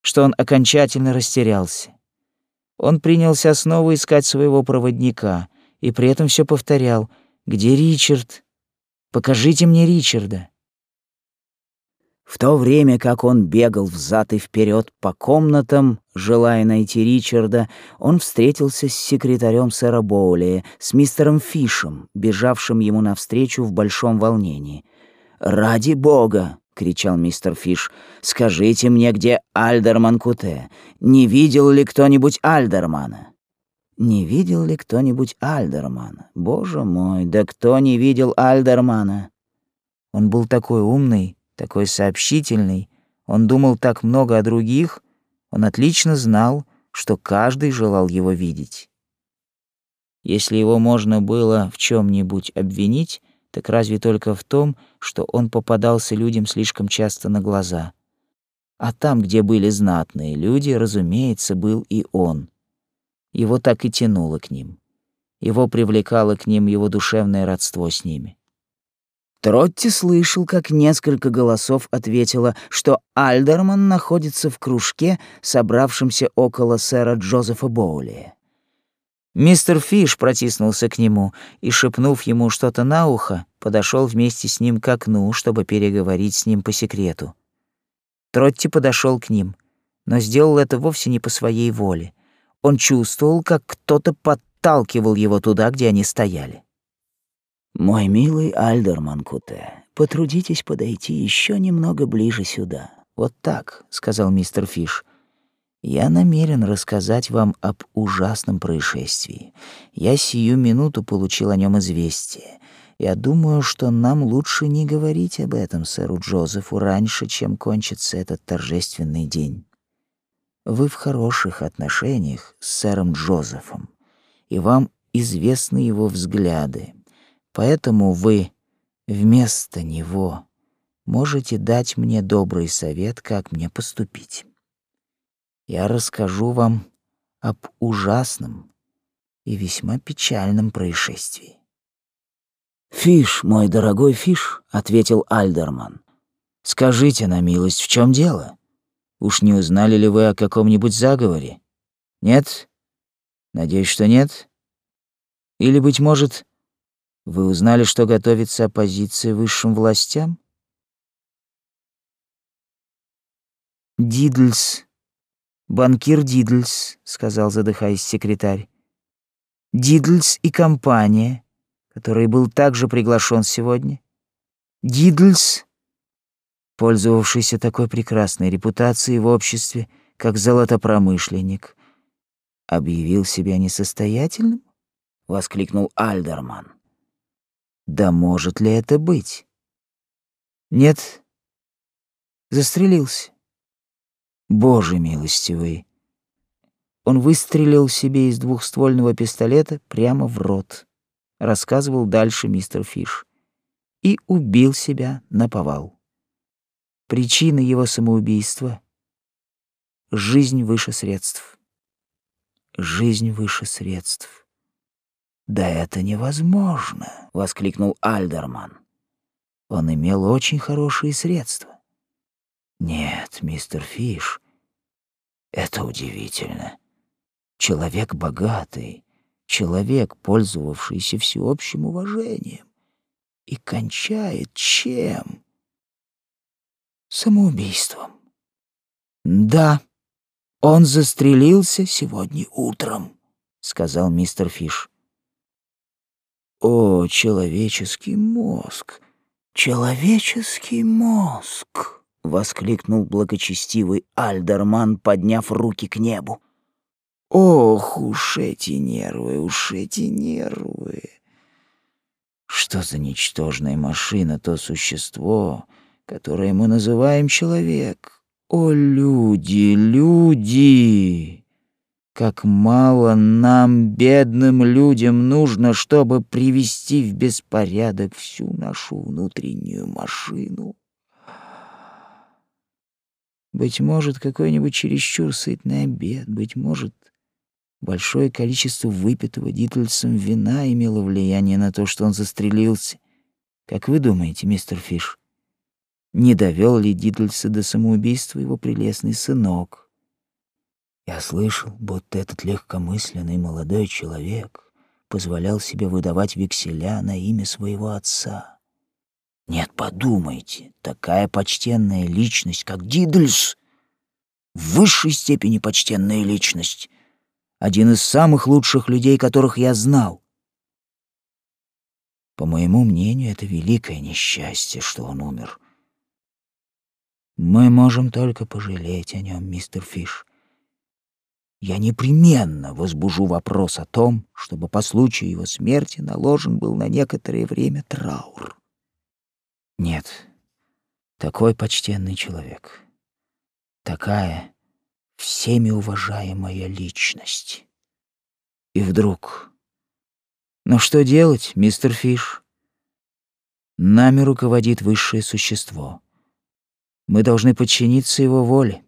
что он окончательно растерялся. Он принялся снова искать своего проводника и при этом все повторял: "Где Ричард? Покажите мне Ричарда". В то время как он бегал взад и вперед по комнатам, желая найти Ричарда, он встретился с секретарем сэра Боули, с мистером Фишем, бежавшим ему навстречу в большом волнении. «Ради бога!» — кричал мистер Фиш. «Скажите мне, где Альдерман Куте? Не видел ли кто-нибудь Альдермана?» «Не видел ли кто-нибудь Альдермана? Боже мой, да кто не видел Альдермана?» Он был такой умный, такой сообщительный, он думал так много о других, он отлично знал, что каждый желал его видеть. Если его можно было в чем нибудь обвинить, так разве только в том, что он попадался людям слишком часто на глаза. А там, где были знатные люди, разумеется, был и он. Его так и тянуло к ним. Его привлекало к ним его душевное родство с ними. Тротти слышал, как несколько голосов ответило, что Альдерман находится в кружке, собравшемся около сэра Джозефа Боули. Мистер Фиш протиснулся к нему и, шепнув ему что-то на ухо, подошел вместе с ним к окну, чтобы переговорить с ним по секрету. Тротти подошел к ним, но сделал это вовсе не по своей воле. Он чувствовал, как кто-то подталкивал его туда, где они стояли. «Мой милый Альдерман Куте, потрудитесь подойти еще немного ближе сюда. Вот так», — сказал мистер Фиш. «Я намерен рассказать вам об ужасном происшествии. Я сию минуту получил о нем известие. Я думаю, что нам лучше не говорить об этом сэру Джозефу раньше, чем кончится этот торжественный день. Вы в хороших отношениях с сэром Джозефом, и вам известны его взгляды, Поэтому вы вместо него можете дать мне добрый совет, как мне поступить. Я расскажу вам об ужасном и весьма печальном происшествии. «Фиш, мой дорогой Фиш», — ответил Альдерман. «Скажите на милость, в чем дело? Уж не узнали ли вы о каком-нибудь заговоре? Нет? Надеюсь, что нет? Или, быть может, вы узнали, что готовится оппозиция высшим властям? Дидлс. Банкир Дидлс, сказал, задыхаясь секретарь. Дидлс и компания, который был также приглашен сегодня. Дидлс, пользовавшийся такой прекрасной репутацией в обществе, как золотопромышленник, объявил себя несостоятельным? воскликнул Альдерман. Да может ли это быть? Нет. Застрелился. Боже милостивый. Он выстрелил себе из двухствольного пистолета прямо в рот, рассказывал дальше мистер Фиш, и убил себя на повал. Причина его самоубийства — жизнь выше средств. Жизнь выше средств. «Да это невозможно!» — воскликнул Альдерман. Он имел очень хорошие средства. Нет, мистер Фиш, это удивительно. Человек богатый, человек, пользовавшийся всеобщим уважением, и кончает чем? Самоубийством. Да, он застрелился сегодня утром, сказал мистер Фиш. О, человеческий мозг! Человеческий мозг! Воскликнул благочестивый Альдерман, подняв руки к небу. Ох уж эти нервы, уж эти нервы! Что за ничтожная машина то существо, которое мы называем человек? О, люди, люди! Как мало нам, бедным людям, нужно, чтобы привести в беспорядок всю нашу внутреннюю машину. Быть может, какой-нибудь чересчур сытный обед, быть может, большое количество выпитого Дитльсом вина имело влияние на то, что он застрелился. Как вы думаете, мистер Фиш, не довел ли Дитльса до самоубийства его прелестный сынок? Я слышал, будто этот легкомысленный молодой человек позволял себе выдавать векселя на имя своего отца. Нет, подумайте, такая почтенная личность, как Дидльс, в высшей степени почтенная личность, один из самых лучших людей, которых я знал. По моему мнению, это великое несчастье, что он умер. Мы можем только пожалеть о нем, мистер Фиш я непременно возбужу вопрос о том, чтобы по случаю его смерти наложен был на некоторое время траур. Нет, такой почтенный человек, такая всеми уважаемая личность. И вдруг... Ну что делать, мистер Фиш? Нами руководит высшее существо. Мы должны подчиниться его воле.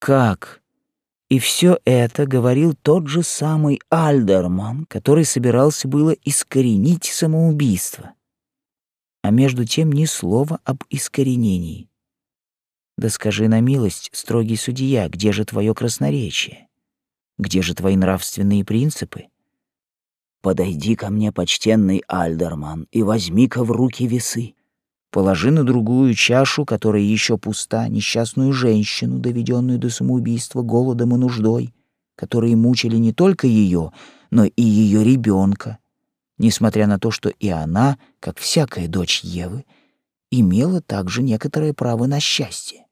Как и все это говорил тот же самый Альдерман, который собирался было искоренить самоубийство. А между тем ни слова об искоренении. Да скажи на милость, строгий судья, где же твое красноречие? Где же твои нравственные принципы? Подойди ко мне, почтенный Альдерман, и возьми-ка в руки весы. Положи на другую чашу, которая еще пуста, несчастную женщину, доведенную до самоубийства голодом и нуждой, которые мучили не только ее, но и ее ребенка, несмотря на то, что и она, как всякая дочь Евы, имела также некоторое право на счастье.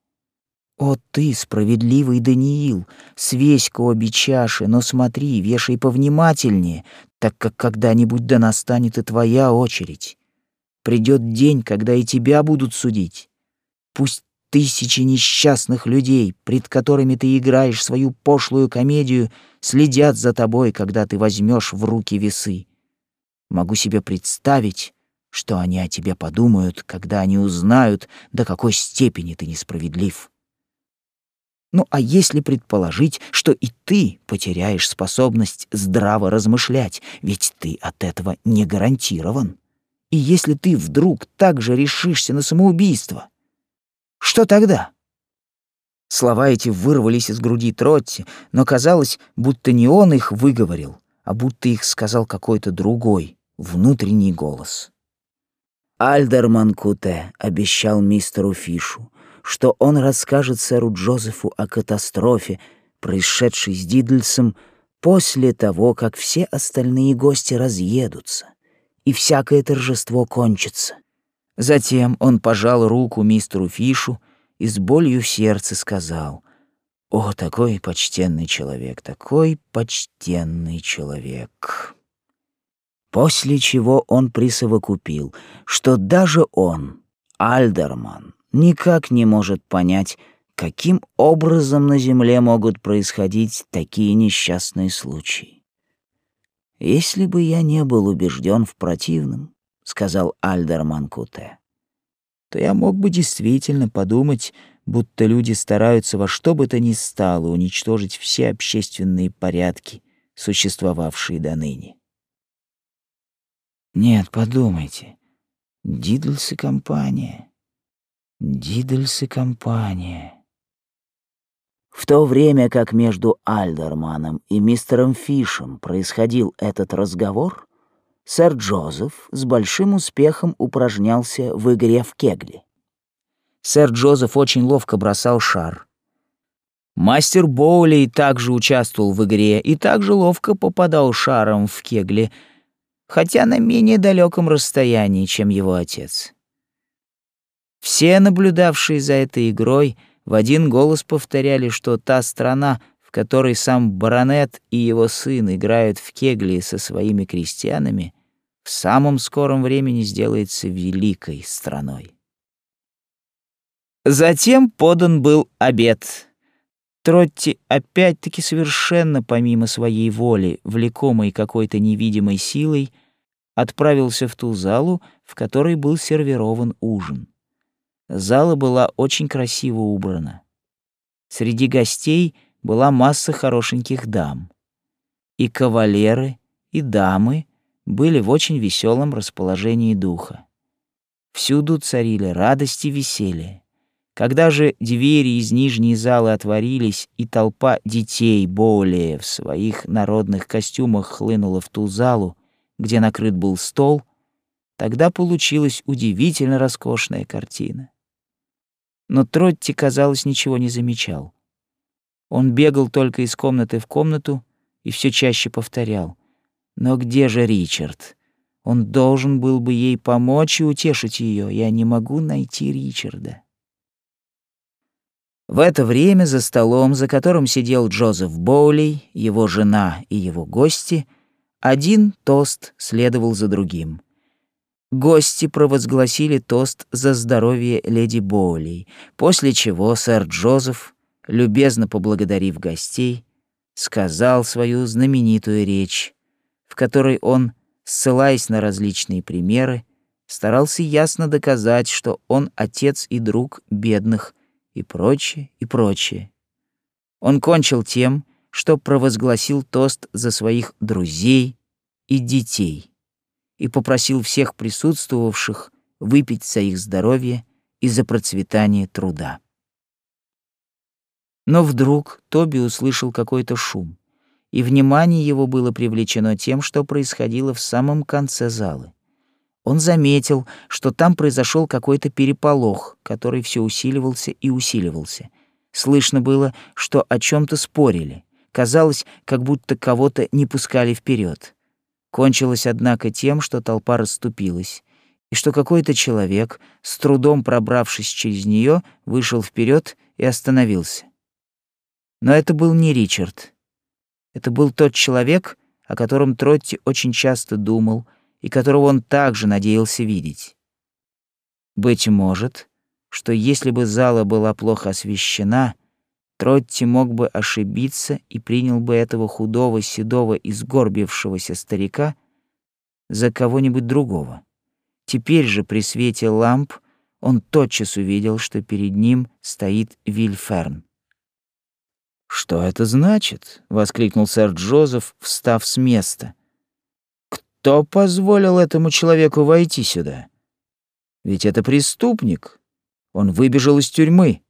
О ты, справедливый Даниил, свесь-ка обе чаши, но смотри, вешай повнимательнее, так как когда-нибудь да настанет и твоя очередь. Придет день, когда и тебя будут судить. Пусть тысячи несчастных людей, пред которыми ты играешь свою пошлую комедию, следят за тобой, когда ты возьмешь в руки весы. Могу себе представить, что они о тебе подумают, когда они узнают, до какой степени ты несправедлив. Ну а если предположить, что и ты потеряешь способность здраво размышлять, ведь ты от этого не гарантирован. И если ты вдруг также решишься на самоубийство, что тогда? Слова эти вырвались из груди Тротти, но казалось, будто не он их выговорил, а будто их сказал какой-то другой, внутренний голос. Альдерман Куте обещал мистеру Фишу, что он расскажет сэру Джозефу о катастрофе, происшедшей с Дидльсом после того, как все остальные гости разъедутся и всякое торжество кончится. Затем он пожал руку мистеру Фишу и с болью в сердце сказал, «О, такой почтенный человек, такой почтенный человек!» После чего он присовокупил, что даже он, Альдерман, никак не может понять, каким образом на Земле могут происходить такие несчастные случаи. «Если бы я не был убежден в противном», — сказал Альдерман Куте, «то я мог бы действительно подумать, будто люди стараются во что бы то ни стало уничтожить все общественные порядки, существовавшие до ныне». Нет, подумайте. Дидлс и компания. Дидельс и компания. В то время как между Альдерманом и мистером Фишем происходил этот разговор, сэр Джозеф с большим успехом упражнялся в игре в кегли. Сэр Джозеф очень ловко бросал шар. Мастер Боули также участвовал в игре и также ловко попадал шаром в кегли, хотя на менее далеком расстоянии, чем его отец. Все, наблюдавшие за этой игрой, в один голос повторяли, что та страна, в которой сам баронет и его сын играют в кегли со своими крестьянами, в самом скором времени сделается великой страной. Затем подан был обед. Тротти опять-таки совершенно помимо своей воли, влекомой какой-то невидимой силой, отправился в ту залу, в которой был сервирован ужин. Зала была очень красиво убрана. Среди гостей была масса хорошеньких дам. И кавалеры, и дамы были в очень веселом расположении духа. Всюду царили радость и веселье. Когда же двери из нижней залы отворились, и толпа детей более в своих народных костюмах хлынула в ту залу, где накрыт был стол, тогда получилась удивительно роскошная картина но Тротти, казалось, ничего не замечал. Он бегал только из комнаты в комнату и все чаще повторял. «Но где же Ричард? Он должен был бы ей помочь и утешить ее. Я не могу найти Ричарда». В это время за столом, за которым сидел Джозеф Боули, его жена и его гости, один тост следовал за другим — Гости провозгласили тост за здоровье леди Боули, после чего сэр Джозеф, любезно поблагодарив гостей, сказал свою знаменитую речь, в которой он, ссылаясь на различные примеры, старался ясно доказать, что он отец и друг бедных и прочее, и прочее. Он кончил тем, что провозгласил тост за своих друзей и детей и попросил всех присутствовавших выпить за их здоровье и за процветание труда. Но вдруг Тоби услышал какой-то шум, и внимание его было привлечено тем, что происходило в самом конце залы. Он заметил, что там произошел какой-то переполох, который все усиливался и усиливался. Слышно было, что о чем то спорили. Казалось, как будто кого-то не пускали вперед. Кончилось, однако, тем, что толпа расступилась, и что какой-то человек, с трудом пробравшись через нее, вышел вперед и остановился. Но это был не Ричард. Это был тот человек, о котором Тротти очень часто думал и которого он также надеялся видеть. Быть может, что если бы зала была плохо освещена, Тротти мог бы ошибиться и принял бы этого худого, седого и сгорбившегося старика за кого-нибудь другого. Теперь же при свете ламп он тотчас увидел, что перед ним стоит Вильферн. «Что это значит?» — воскликнул сэр Джозеф, встав с места. «Кто позволил этому человеку войти сюда? Ведь это преступник. Он выбежал из тюрьмы».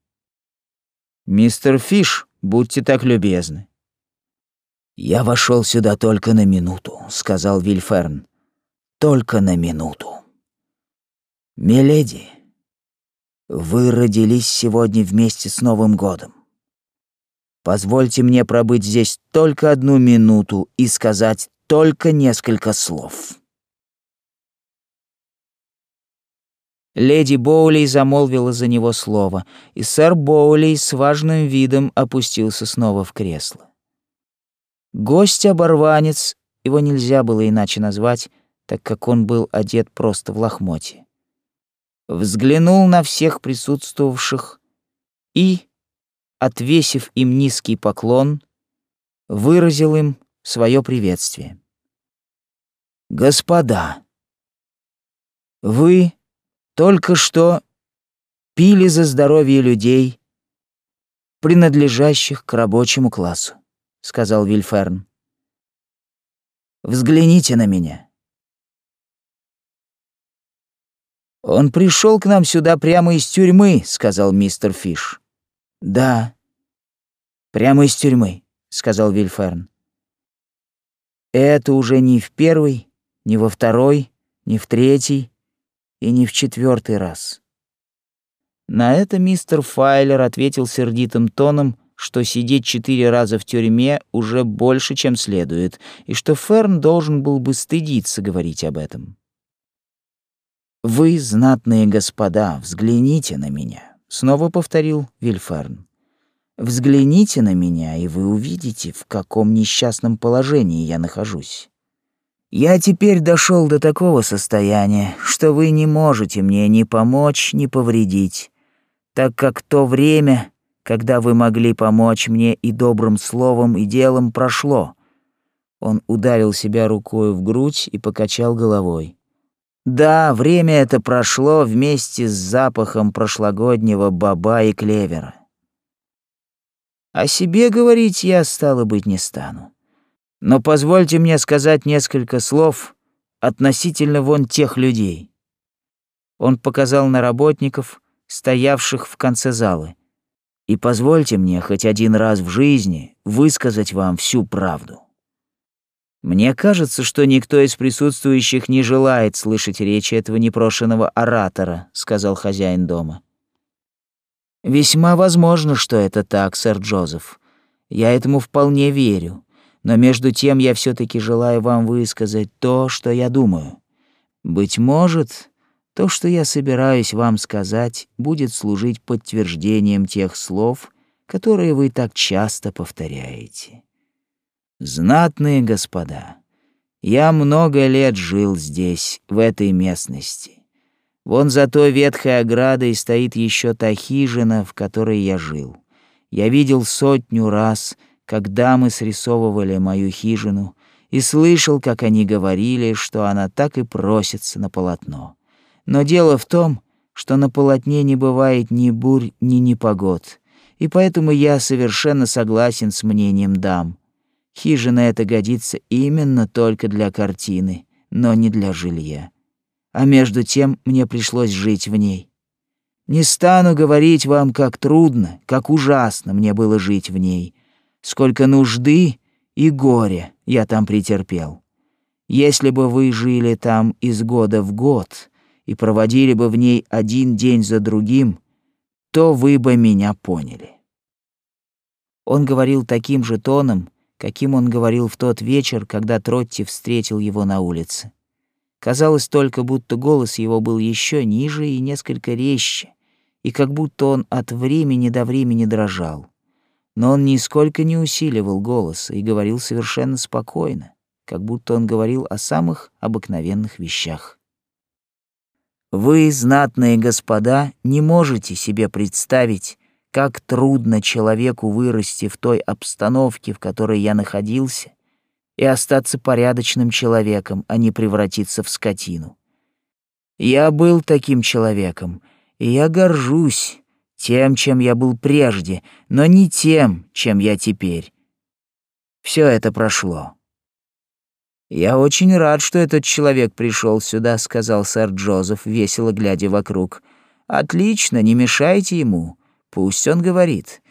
«Мистер Фиш, будьте так любезны». «Я вошел сюда только на минуту», — сказал Вильферн. «Только на минуту». «Миледи, вы родились сегодня вместе с Новым годом. Позвольте мне пробыть здесь только одну минуту и сказать только несколько слов». Леди Боули замолвила за него слово, и сэр Боули с важным видом опустился снова в кресло. Гость-оборванец, его нельзя было иначе назвать, так как он был одет просто в лохмотье. Взглянул на всех присутствовавших и, отвесив им низкий поклон, выразил им свое приветствие. «Господа, вы только что пили за здоровье людей, принадлежащих к рабочему классу, сказал Вильферн. Взгляните на меня. «Он пришел к нам сюда прямо из тюрьмы», — сказал мистер Фиш. «Да, прямо из тюрьмы», — сказал Вильферн. «Это уже не в первый, не во второй, не в третий и не в четвертый раз». На это мистер Файлер ответил сердитым тоном, что сидеть четыре раза в тюрьме уже больше, чем следует, и что Ферн должен был бы стыдиться говорить об этом. «Вы, знатные господа, взгляните на меня», — снова повторил Вильферн. «Взгляните на меня, и вы увидите, в каком несчастном положении я нахожусь. Я теперь дошел до такого состояния, что вы не можете мне ни помочь, ни повредить, так как то время, когда вы могли помочь мне и добрым словом, и делом, прошло». Он ударил себя рукой в грудь и покачал головой. Да, время это прошло вместе с запахом прошлогоднего баба и клевера. О себе говорить я, стало быть, не стану. Но позвольте мне сказать несколько слов относительно вон тех людей. Он показал на работников, стоявших в конце залы. И позвольте мне хоть один раз в жизни высказать вам всю правду. Мне кажется, что никто из присутствующих не желает слышать речи этого непрошенного оратора, сказал хозяин дома. Весьма возможно, что это так, сэр Джозеф. Я этому вполне верю. Но между тем я все таки желаю вам высказать то, что я думаю. Быть может, то, что я собираюсь вам сказать, будет служить подтверждением тех слов, которые вы так часто повторяете. Знатные господа, я много лет жил здесь, в этой местности. Вон за той ветхой оградой стоит еще та хижина, в которой я жил. Я видел сотню раз, как дамы срисовывали мою хижину, и слышал, как они говорили, что она так и просится на полотно. Но дело в том, что на полотне не бывает ни бурь, ни непогод, и поэтому я совершенно согласен с мнением дам. Хижина эта годится именно только для картины, но не для жилья. А между тем мне пришлось жить в ней. Не стану говорить вам, как трудно, как ужасно мне было жить в ней, сколько нужды и горя я там претерпел. Если бы вы жили там из года в год и проводили бы в ней один день за другим, то вы бы меня поняли. Он говорил таким же тоном, каким он говорил в тот вечер, когда Тротти встретил его на улице. Казалось только, будто голос его был еще ниже и несколько резче, и как будто он от времени до времени дрожал. Но он нисколько не усиливал голоса и говорил совершенно спокойно, как будто он говорил о самых обыкновенных вещах. Вы, знатные господа, не можете себе представить, как трудно человеку вырасти в той обстановке, в которой я находился, и остаться порядочным человеком, а не превратиться в скотину. Я был таким человеком, и я горжусь тем, чем я был прежде, но не тем, чем я теперь. Все это прошло. «Я очень рад, что этот человек пришел сюда», — сказал сэр Джозеф, весело глядя вокруг. «Отлично, не мешайте ему. Пусть он говорит.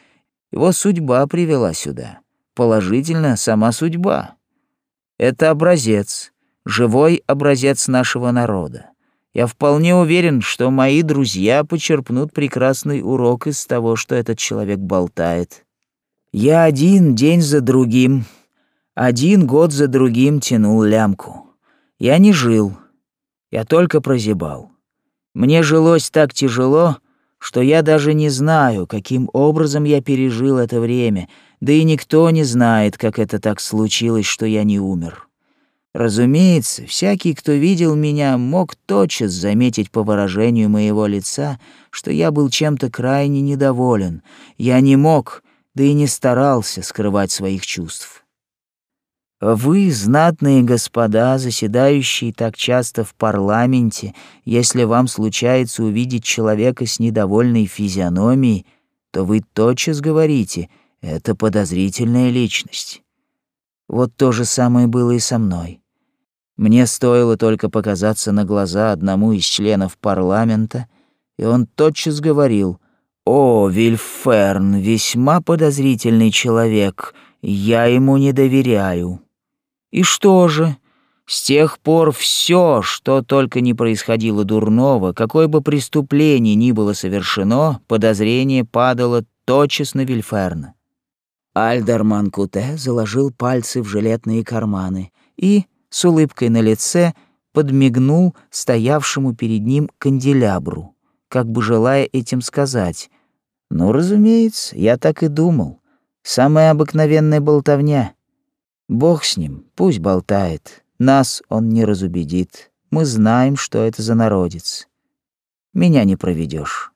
Его судьба привела сюда. Положительно, сама судьба. Это образец, живой образец нашего народа. Я вполне уверен, что мои друзья почерпнут прекрасный урок из того, что этот человек болтает. Я один день за другим, один год за другим тянул лямку. Я не жил, я только прозябал. Мне жилось так тяжело, что я даже не знаю, каким образом я пережил это время, да и никто не знает, как это так случилось, что я не умер. Разумеется, всякий, кто видел меня, мог тотчас заметить по выражению моего лица, что я был чем-то крайне недоволен. Я не мог, да и не старался скрывать своих чувств. Вы, знатные господа, заседающие так часто в парламенте, если вам случается увидеть человека с недовольной физиономией, то вы тотчас говорите «это подозрительная личность». Вот то же самое было и со мной. Мне стоило только показаться на глаза одному из членов парламента, и он тотчас говорил «О, Вильферн, весьма подозрительный человек, я ему не доверяю». И что же? С тех пор все, что только не происходило дурного, какое бы преступление ни было совершено, подозрение падало тотчас на Вильферна. Альдерман Куте заложил пальцы в жилетные карманы и, с улыбкой на лице, подмигнул стоявшему перед ним канделябру, как бы желая этим сказать. «Ну, разумеется, я так и думал. Самая обыкновенная болтовня. Бог с ним, пусть болтает. Нас он не разубедит. Мы знаем, что это за народец. Меня не проведешь.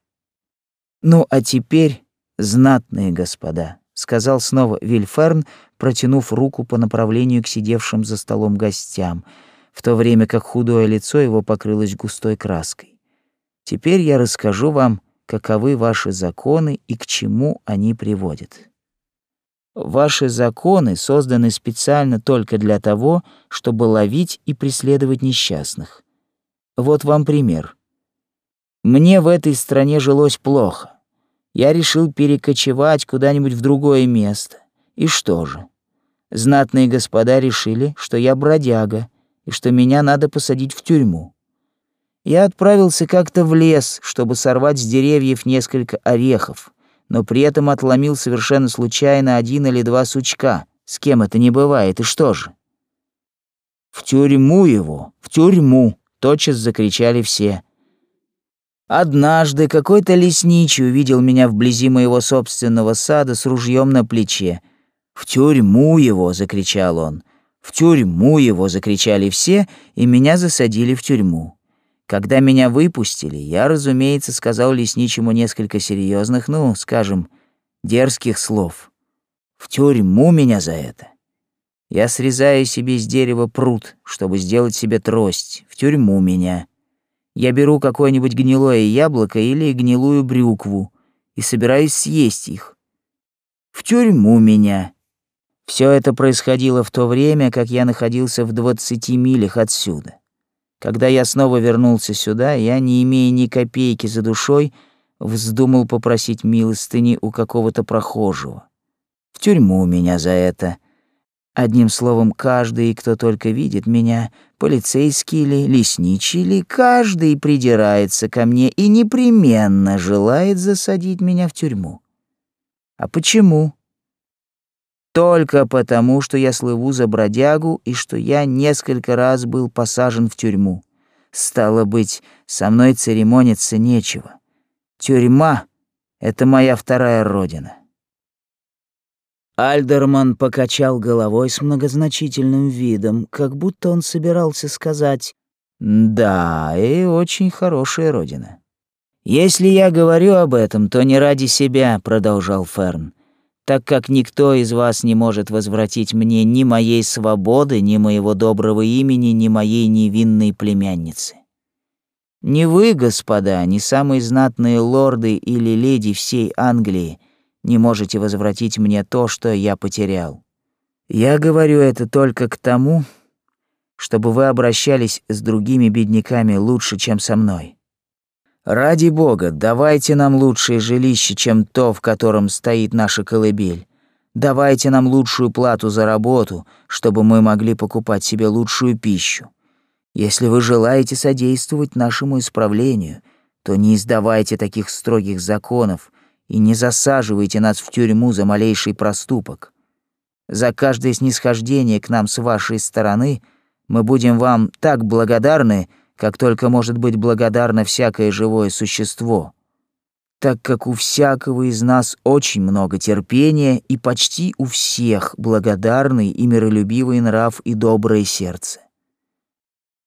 Ну, а теперь, знатные господа, сказал снова Вильферн, протянув руку по направлению к сидевшим за столом гостям, в то время как худое лицо его покрылось густой краской. Теперь я расскажу вам, каковы ваши законы и к чему они приводят. Ваши законы созданы специально только для того, чтобы ловить и преследовать несчастных. Вот вам пример. Мне в этой стране жилось плохо. Я решил перекочевать куда-нибудь в другое место. И что же? Знатные господа решили, что я бродяга и что меня надо посадить в тюрьму. Я отправился как-то в лес, чтобы сорвать с деревьев несколько орехов, но при этом отломил совершенно случайно один или два сучка. С кем это не бывает, и что же? «В тюрьму его! В тюрьму!» — тотчас закричали все. Однажды какой-то лесничий увидел меня вблизи моего собственного сада с ружьем на плече. «В тюрьму его!» — закричал он. «В тюрьму его!» — закричали все, и меня засадили в тюрьму. Когда меня выпустили, я, разумеется, сказал лесничему несколько серьезных, ну, скажем, дерзких слов. В тюрьму меня за это. Я срезаю себе с дерева пруд, чтобы сделать себе трость. В тюрьму меня. Я беру какое-нибудь гнилое яблоко или гнилую брюкву и собираюсь съесть их. В тюрьму меня. Все это происходило в то время, как я находился в двадцати милях отсюда. Когда я снова вернулся сюда, я, не имея ни копейки за душой, вздумал попросить милостыни у какого-то прохожего. В тюрьму меня за это. Одним словом, каждый, кто только видит меня, полицейский или лесничий или каждый придирается ко мне и непременно желает засадить меня в тюрьму. А почему? Только потому, что я слыву за бродягу и что я несколько раз был посажен в тюрьму. Стало быть, со мной церемониться нечего. Тюрьма — это моя вторая родина. Альдерман покачал головой с многозначительным видом, как будто он собирался сказать «Да, и очень хорошая родина». «Если я говорю об этом, то не ради себя», — продолжал Ферн так как никто из вас не может возвратить мне ни моей свободы, ни моего доброго имени, ни моей невинной племянницы. Ни вы, господа, ни самые знатные лорды или леди всей Англии не можете возвратить мне то, что я потерял. Я говорю это только к тому, чтобы вы обращались с другими бедняками лучше, чем со мной. Ради бога, давайте нам лучшее жилище, чем то, в котором стоит наша колыбель. Давайте нам лучшую плату за работу, чтобы мы могли покупать себе лучшую пищу. Если вы желаете содействовать нашему исправлению, то не издавайте таких строгих законов и не засаживайте нас в тюрьму за малейший проступок. За каждое снисхождение к нам с вашей стороны мы будем вам так благодарны, как только может быть благодарно всякое живое существо, так как у всякого из нас очень много терпения и почти у всех благодарный и миролюбивый нрав и доброе сердце.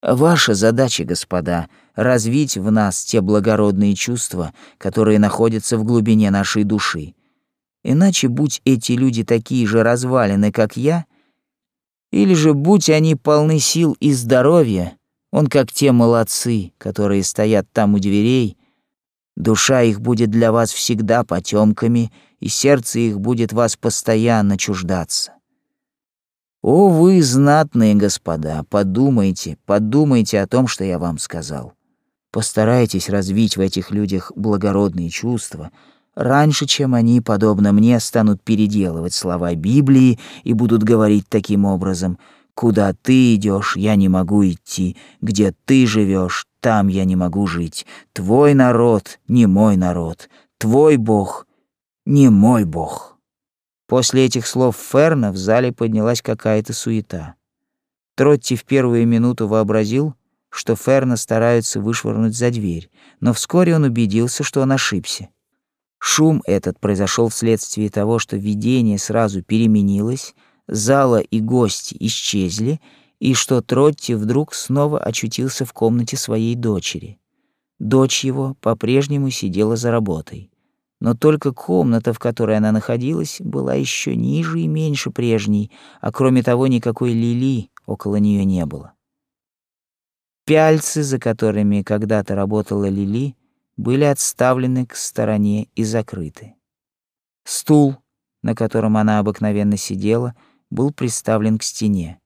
Ваша задача, господа, развить в нас те благородные чувства, которые находятся в глубине нашей души. Иначе, будь эти люди такие же развалины, как я, или же будь они полны сил и здоровья, он как те молодцы, которые стоят там у дверей. Душа их будет для вас всегда потемками, и сердце их будет вас постоянно чуждаться. О, вы знатные господа, подумайте, подумайте о том, что я вам сказал. Постарайтесь развить в этих людях благородные чувства, раньше, чем они, подобно мне, станут переделывать слова Библии и будут говорить таким образом «Куда ты идешь, я не могу идти, где ты живешь, там я не могу жить, твой народ не мой народ, твой Бог не мой Бог». После этих слов Ферна в зале поднялась какая-то суета. Тротти в первую минуту вообразил, что Ферна стараются вышвырнуть за дверь, но вскоре он убедился, что он ошибся. Шум этот произошел вследствие того, что видение сразу переменилось, зала и гости исчезли, и что Тротти вдруг снова очутился в комнате своей дочери. Дочь его по-прежнему сидела за работой но только комната, в которой она находилась, была еще ниже и меньше прежней, а кроме того никакой Лили около нее не было. Пяльцы, за которыми когда-то работала Лили, были отставлены к стороне и закрыты. Стул, на котором она обыкновенно сидела, был приставлен к стене.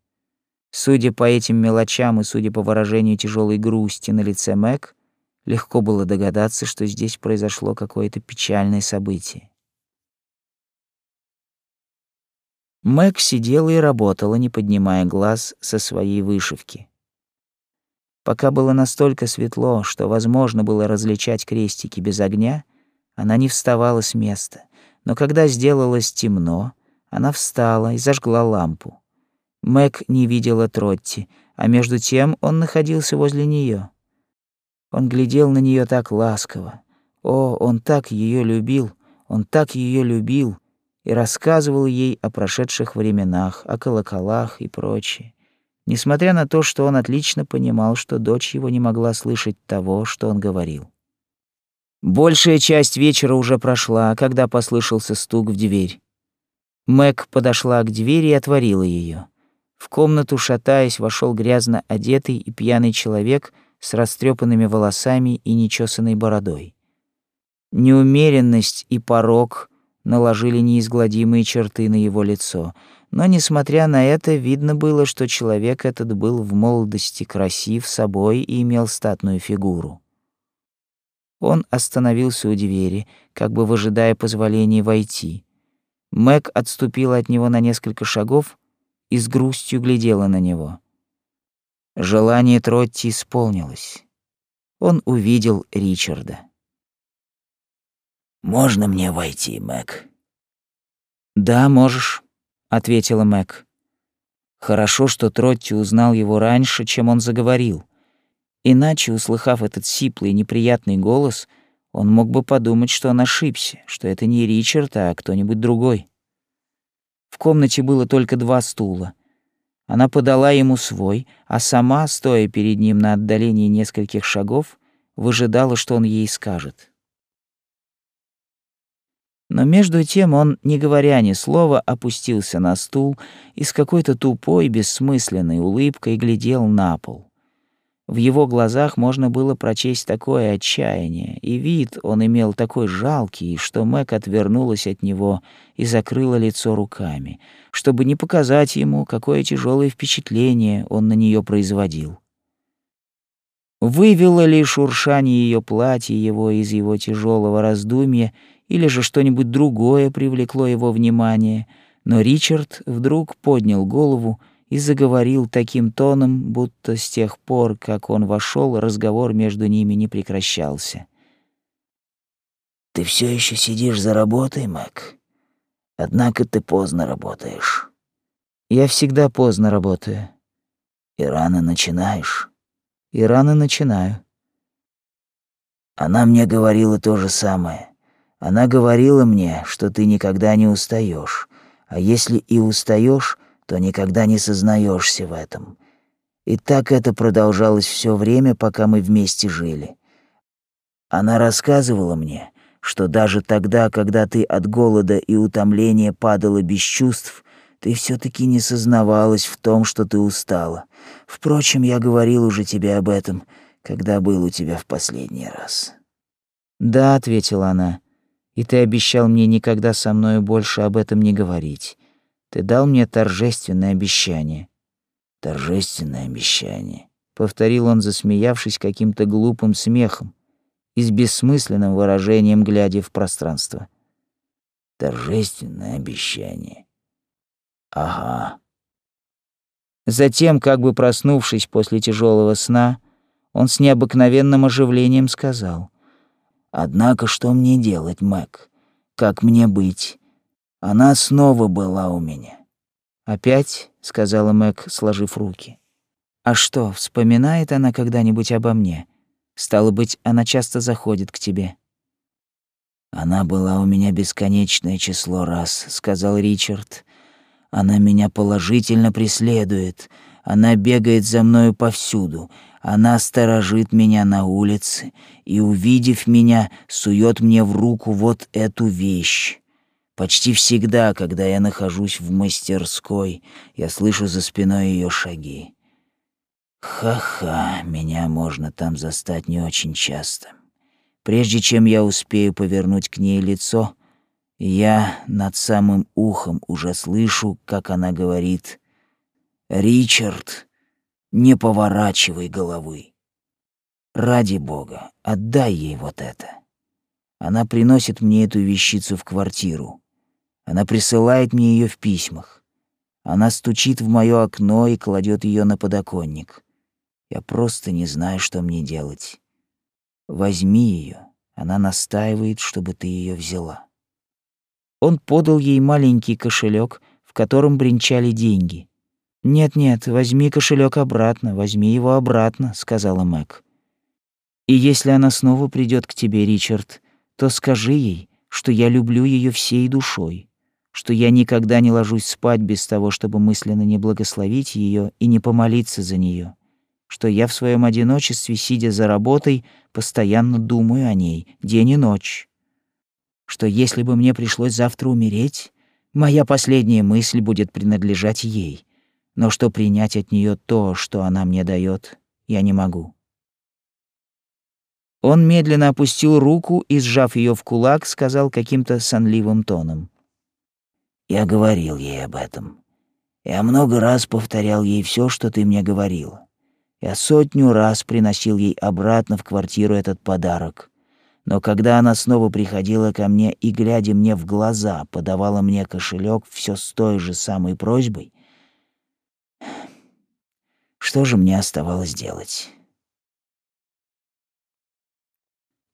Судя по этим мелочам и судя по выражению тяжелой грусти на лице Мэг, Легко было догадаться, что здесь произошло какое-то печальное событие. Мэг сидела и работала, не поднимая глаз со своей вышивки. Пока было настолько светло, что возможно было различать крестики без огня, она не вставала с места. Но когда сделалось темно, она встала и зажгла лампу. Мэг не видела Тротти, а между тем он находился возле нее. Он глядел на нее так ласково. О, он так ее любил, он так ее любил и рассказывал ей о прошедших временах, о колоколах и прочее. Несмотря на то, что он отлично понимал, что дочь его не могла слышать того, что он говорил. Большая часть вечера уже прошла, когда послышался стук в дверь. Мэг подошла к двери и отворила ее. В комнату, шатаясь, вошел грязно одетый и пьяный человек — с растрепанными волосами и нечесанной бородой. Неумеренность и порок наложили неизгладимые черты на его лицо, но, несмотря на это, видно было, что человек этот был в молодости красив собой и имел статную фигуру. Он остановился у двери, как бы выжидая позволения войти. Мэг отступила от него на несколько шагов и с грустью глядела на него. Желание Тротти исполнилось. Он увидел Ричарда. «Можно мне войти, Мэг?» «Да, можешь», — ответила Мэг. Хорошо, что Тротти узнал его раньше, чем он заговорил. Иначе, услыхав этот сиплый неприятный голос, он мог бы подумать, что он ошибся, что это не Ричард, а кто-нибудь другой. В комнате было только два стула. Она подала ему свой, а сама, стоя перед ним на отдалении нескольких шагов, выжидала, что он ей скажет. Но между тем он, не говоря ни слова, опустился на стул и с какой-то тупой, бессмысленной улыбкой глядел на пол. В его глазах можно было прочесть такое отчаяние, и вид он имел такой жалкий, что Мэг отвернулась от него и закрыла лицо руками, чтобы не показать ему, какое тяжелое впечатление он на нее производил. Вывело ли шуршание ее платья его из его тяжелого раздумья, или же что-нибудь другое привлекло его внимание, но Ричард вдруг поднял голову и заговорил таким тоном, будто с тех пор, как он вошел, разговор между ними не прекращался. «Ты все еще сидишь за работой, Мэг? Однако ты поздно работаешь». «Я всегда поздно работаю». «И рано начинаешь?» «И рано начинаю». Она мне говорила то же самое. Она говорила мне, что ты никогда не устаешь, а если и устаешь, то никогда не сознаешься в этом. И так это продолжалось все время, пока мы вместе жили. Она рассказывала мне, что даже тогда, когда ты от голода и утомления падала без чувств, ты все таки не сознавалась в том, что ты устала. Впрочем, я говорил уже тебе об этом, когда был у тебя в последний раз. «Да», — ответила она, — «и ты обещал мне никогда со мною больше об этом не говорить. Ты дал мне торжественное обещание. Торжественное обещание, повторил он, засмеявшись каким-то глупым смехом и с бессмысленным выражением глядя в пространство. Торжественное обещание. Ага. Затем, как бы проснувшись после тяжелого сна, он с необыкновенным оживлением сказал: "Однако что мне делать, Мэг? Как мне быть? Она снова была у меня". "Опять?" сказала Мэг, сложив руки. "А что, вспоминает она когда-нибудь обо мне? Стало быть, она часто заходит к тебе?" Она была у меня бесконечное число раз, сказал Ричард. Она меня положительно преследует. Она бегает за мною повсюду. Она сторожит меня на улице и, увидев меня, сует мне в руку вот эту вещь. Почти всегда, когда я нахожусь в мастерской, я слышу за спиной ее шаги. Ха-ха, меня можно там застать не очень часто. Прежде чем я успею повернуть к ней лицо, я над самым ухом уже слышу, как она говорит «Ричард, не поворачивай головы. Ради бога, отдай ей вот это». Она приносит мне эту вещицу в квартиру. Она присылает мне ее в письмах. Она стучит в мое окно и кладет ее на подоконник. Я просто не знаю, что мне делать. Возьми ее. Она настаивает, чтобы ты ее взяла. Он подал ей маленький кошелек, в котором бренчали деньги. «Нет-нет, возьми кошелек обратно, возьми его обратно», — сказала Мэг. «И если она снова придет к тебе, Ричард, то скажи ей, что я люблю ее всей душой, что я никогда не ложусь спать без того, чтобы мысленно не благословить ее и не помолиться за нее, что я в своем одиночестве, сидя за работой, постоянно думаю о ней день и ночь, что если бы мне пришлось завтра умереть, моя последняя мысль будет принадлежать ей, но что принять от нее то, что она мне дает, я не могу. Он медленно опустил руку и, сжав ее в кулак, сказал каким-то сонливым тоном. «Я говорил ей об этом. Я много раз повторял ей все, что ты мне говорила. Я сотню раз приносил ей обратно в квартиру этот подарок. Но когда она снова приходила ко мне и, глядя мне в глаза, подавала мне кошелек все с той же самой просьбой, что же мне оставалось делать?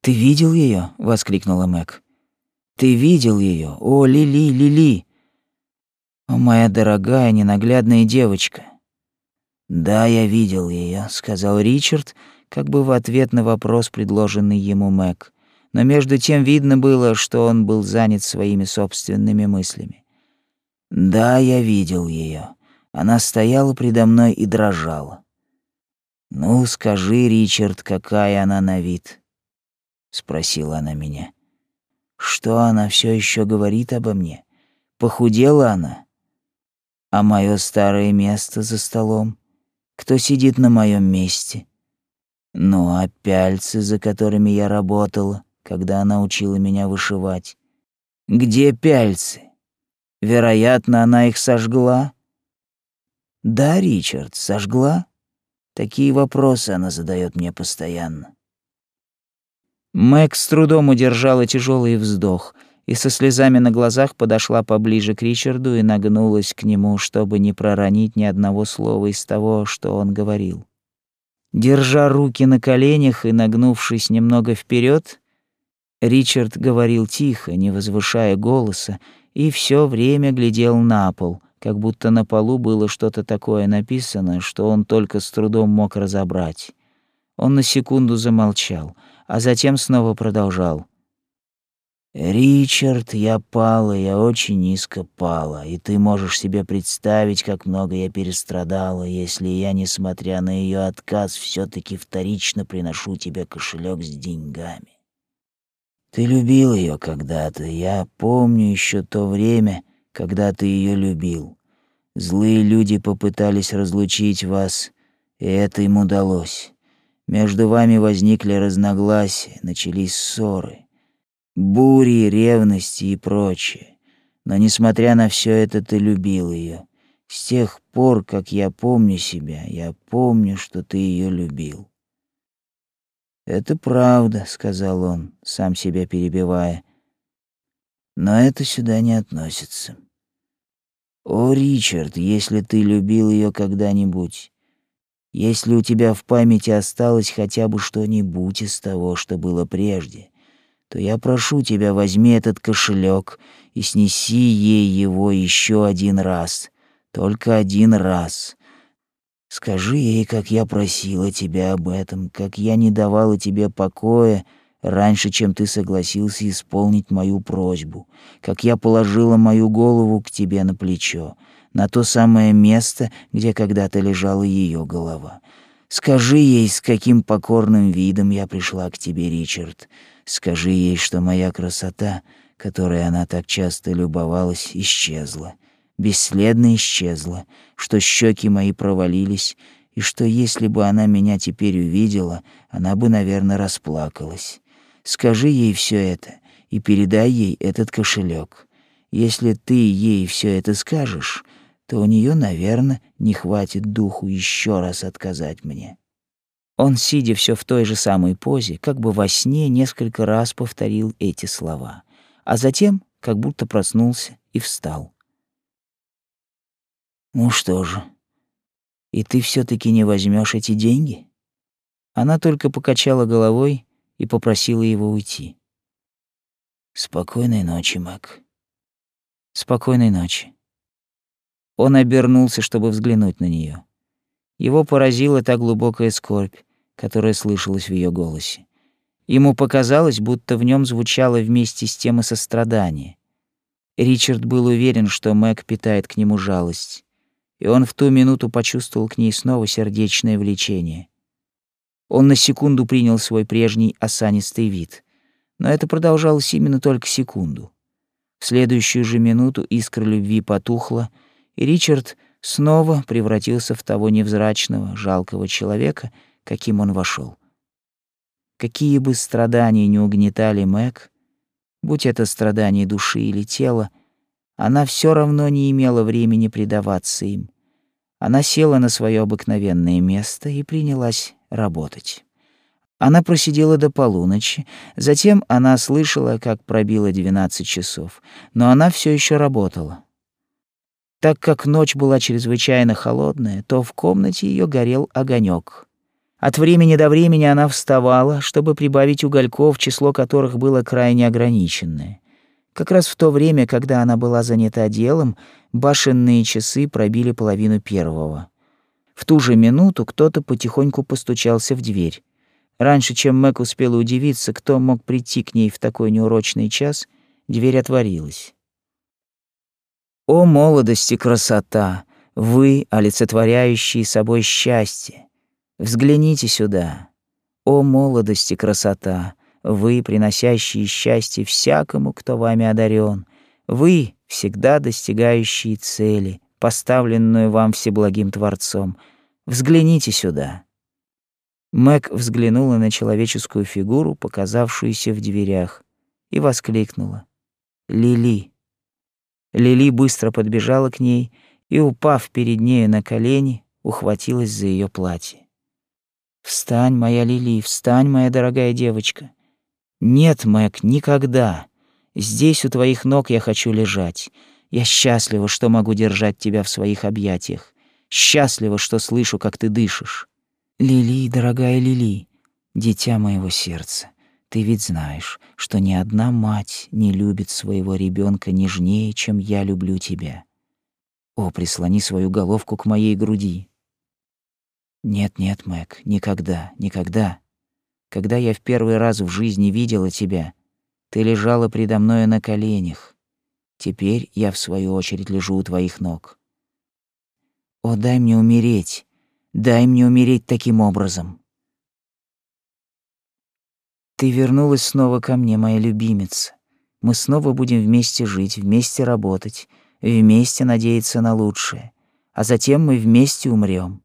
«Ты видел ее? воскликнула Мэг. «Ты видел ее? О, Лили, Лили! Моя дорогая ненаглядная девочка!» «Да, я видел ее, сказал Ричард, как бы в ответ на вопрос, предложенный ему Мэг но между тем видно было, что он был занят своими собственными мыслями. Да, я видел ее. Она стояла предо мной и дрожала. Ну, скажи, Ричард, какая она на вид? спросила она меня. Что она все еще говорит обо мне? Похудела она? А мое старое место за столом? Кто сидит на моем месте? Ну, а пяльцы, за которыми я работала? когда она учила меня вышивать. Где пяльцы? Вероятно, она их сожгла. Да, Ричард, сожгла? Такие вопросы она задает мне постоянно. Мэг с трудом удержала тяжелый вздох и со слезами на глазах подошла поближе к Ричарду и нагнулась к нему, чтобы не проронить ни одного слова из того, что он говорил. Держа руки на коленях и нагнувшись немного вперед, Ричард говорил тихо, не возвышая голоса, и все время глядел на пол, как будто на полу было что-то такое написано, что он только с трудом мог разобрать. Он на секунду замолчал, а затем снова продолжал. «Ричард, я пала, я очень низко пала, и ты можешь себе представить, как много я перестрадала, если я, несмотря на ее отказ, все таки вторично приношу тебе кошелек с деньгами. Ты любил ее когда-то, я помню еще то время, когда ты ее любил. Злые люди попытались разлучить вас, и это им удалось. Между вами возникли разногласия, начались ссоры, бури, ревности и прочее. Но несмотря на все это, ты любил ее. С тех пор, как я помню себя, я помню, что ты ее любил. Это правда, сказал он, сам себя перебивая. Но это сюда не относится. О, Ричард, если ты любил ее когда-нибудь, если у тебя в памяти осталось хотя бы что-нибудь из того, что было прежде, то я прошу тебя, возьми этот кошелек и снеси ей его еще один раз, только один раз. Скажи ей, как я просила тебя об этом, как я не давала тебе покоя раньше, чем ты согласился исполнить мою просьбу, как я положила мою голову к тебе на плечо, на то самое место, где когда-то лежала ее голова. Скажи ей, с каким покорным видом я пришла к тебе, Ричард. Скажи ей, что моя красота, которой она так часто любовалась, исчезла, бесследно исчезла, что щеки мои провалились, и что если бы она меня теперь увидела, она бы, наверное, расплакалась. Скажи ей все это и передай ей этот кошелек. Если ты ей все это скажешь, то у нее, наверное, не хватит духу еще раз отказать мне. Он, сидя все в той же самой позе, как бы во сне несколько раз повторил эти слова, а затем как будто проснулся и встал. «Ну что же, и ты все таки не возьмешь эти деньги?» Она только покачала головой и попросила его уйти. «Спокойной ночи, Мак». «Спокойной ночи». Он обернулся, чтобы взглянуть на нее. Его поразила та глубокая скорбь, которая слышалась в ее голосе. Ему показалось, будто в нем звучало вместе с тем и сострадание. Ричард был уверен, что Мэг питает к нему жалость, и он в ту минуту почувствовал к ней снова сердечное влечение. Он на секунду принял свой прежний осанистый вид, но это продолжалось именно только секунду. В следующую же минуту искра любви потухла, и Ричард снова превратился в того невзрачного, жалкого человека, каким он вошел. Какие бы страдания не угнетали Мэг, будь это страдания души или тела, она все равно не имела времени предаваться им. Она села на свое обыкновенное место и принялась работать. Она просидела до полуночи, затем она слышала, как пробило двенадцать часов, но она все еще работала. Так как ночь была чрезвычайно холодная, то в комнате ее горел огонек. От времени до времени она вставала, чтобы прибавить угольков, число которых было крайне ограниченное. Как раз в то время, когда она была занята делом, башенные часы пробили половину первого. В ту же минуту кто-то потихоньку постучался в дверь. Раньше, чем Мэг успела удивиться, кто мог прийти к ней в такой неурочный час, дверь отворилась. О молодость и красота, вы, олицетворяющие собой счастье! Взгляните сюда. О молодость и красота, вы, приносящие счастье всякому, кто вами одарен, вы, всегда достигающие цели, поставленную вам всеблагим Творцом. Взгляните сюда. Мэг взглянула на человеческую фигуру, показавшуюся в дверях, и воскликнула. «Лили!» Лили быстро подбежала к ней и, упав перед нею на колени, ухватилась за ее платье. «Встань, моя Лили, встань, моя дорогая девочка. Нет, Мэг, никогда. Здесь у твоих ног я хочу лежать. Я счастлива, что могу держать тебя в своих объятиях. Счастлива, что слышу, как ты дышишь. Лили, дорогая Лили, дитя моего сердца. Ты ведь знаешь, что ни одна мать не любит своего ребенка нежнее, чем я люблю тебя. О, прислони свою головку к моей груди. Нет, нет, Мэг, никогда, никогда. Когда я в первый раз в жизни видела тебя, ты лежала предо мною на коленях. Теперь я в свою очередь лежу у твоих ног. О, дай мне умереть. Дай мне умереть таким образом. Ты вернулась снова ко мне, моя любимица. Мы снова будем вместе жить, вместе работать, вместе надеяться на лучшее, а затем мы вместе умрем.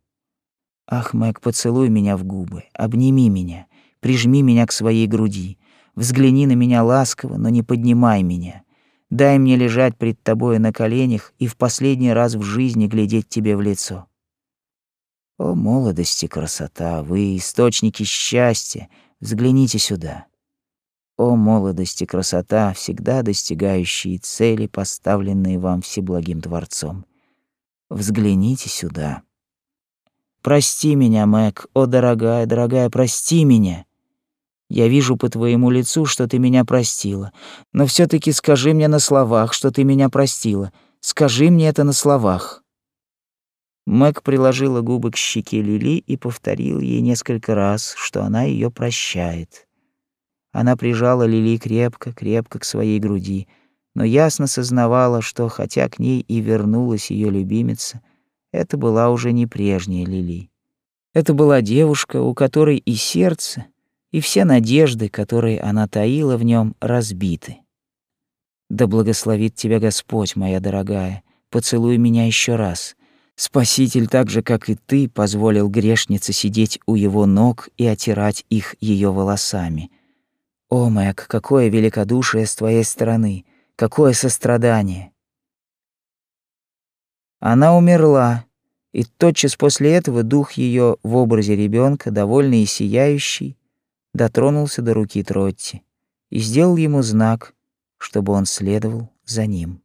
Ах, Мэг, поцелуй меня в губы, обними меня, прижми меня к своей груди, взгляни на меня ласково, но не поднимай меня. дай мне лежать пред тобой на коленях и в последний раз в жизни глядеть тебе в лицо. О, молодость и красота, вы источники счастья, взгляните сюда. О, молодость и красота, всегда достигающие цели, поставленные вам Всеблагим Творцом. Взгляните сюда. Прости меня, Мэг, о, дорогая, дорогая, прости меня. Я вижу по твоему лицу, что ты меня простила. Но все таки скажи мне на словах, что ты меня простила. Скажи мне это на словах». Мэг приложила губы к щеке Лили и повторил ей несколько раз, что она ее прощает. Она прижала Лили крепко, крепко к своей груди, но ясно сознавала, что, хотя к ней и вернулась ее любимица, это была уже не прежняя Лили. Это была девушка, у которой и сердце, и все надежды, которые она таила в нем, разбиты. Да благословит тебя Господь, моя дорогая, поцелуй меня еще раз. Спаситель, так же, как и ты, позволил грешнице сидеть у его ног и отирать их ее волосами. О, Мэг, какое великодушие с твоей стороны, какое сострадание! Она умерла, и тотчас после этого дух ее в образе ребенка, довольный и сияющий, дотронулся до руки Тротти и сделал ему знак, чтобы он следовал за ним.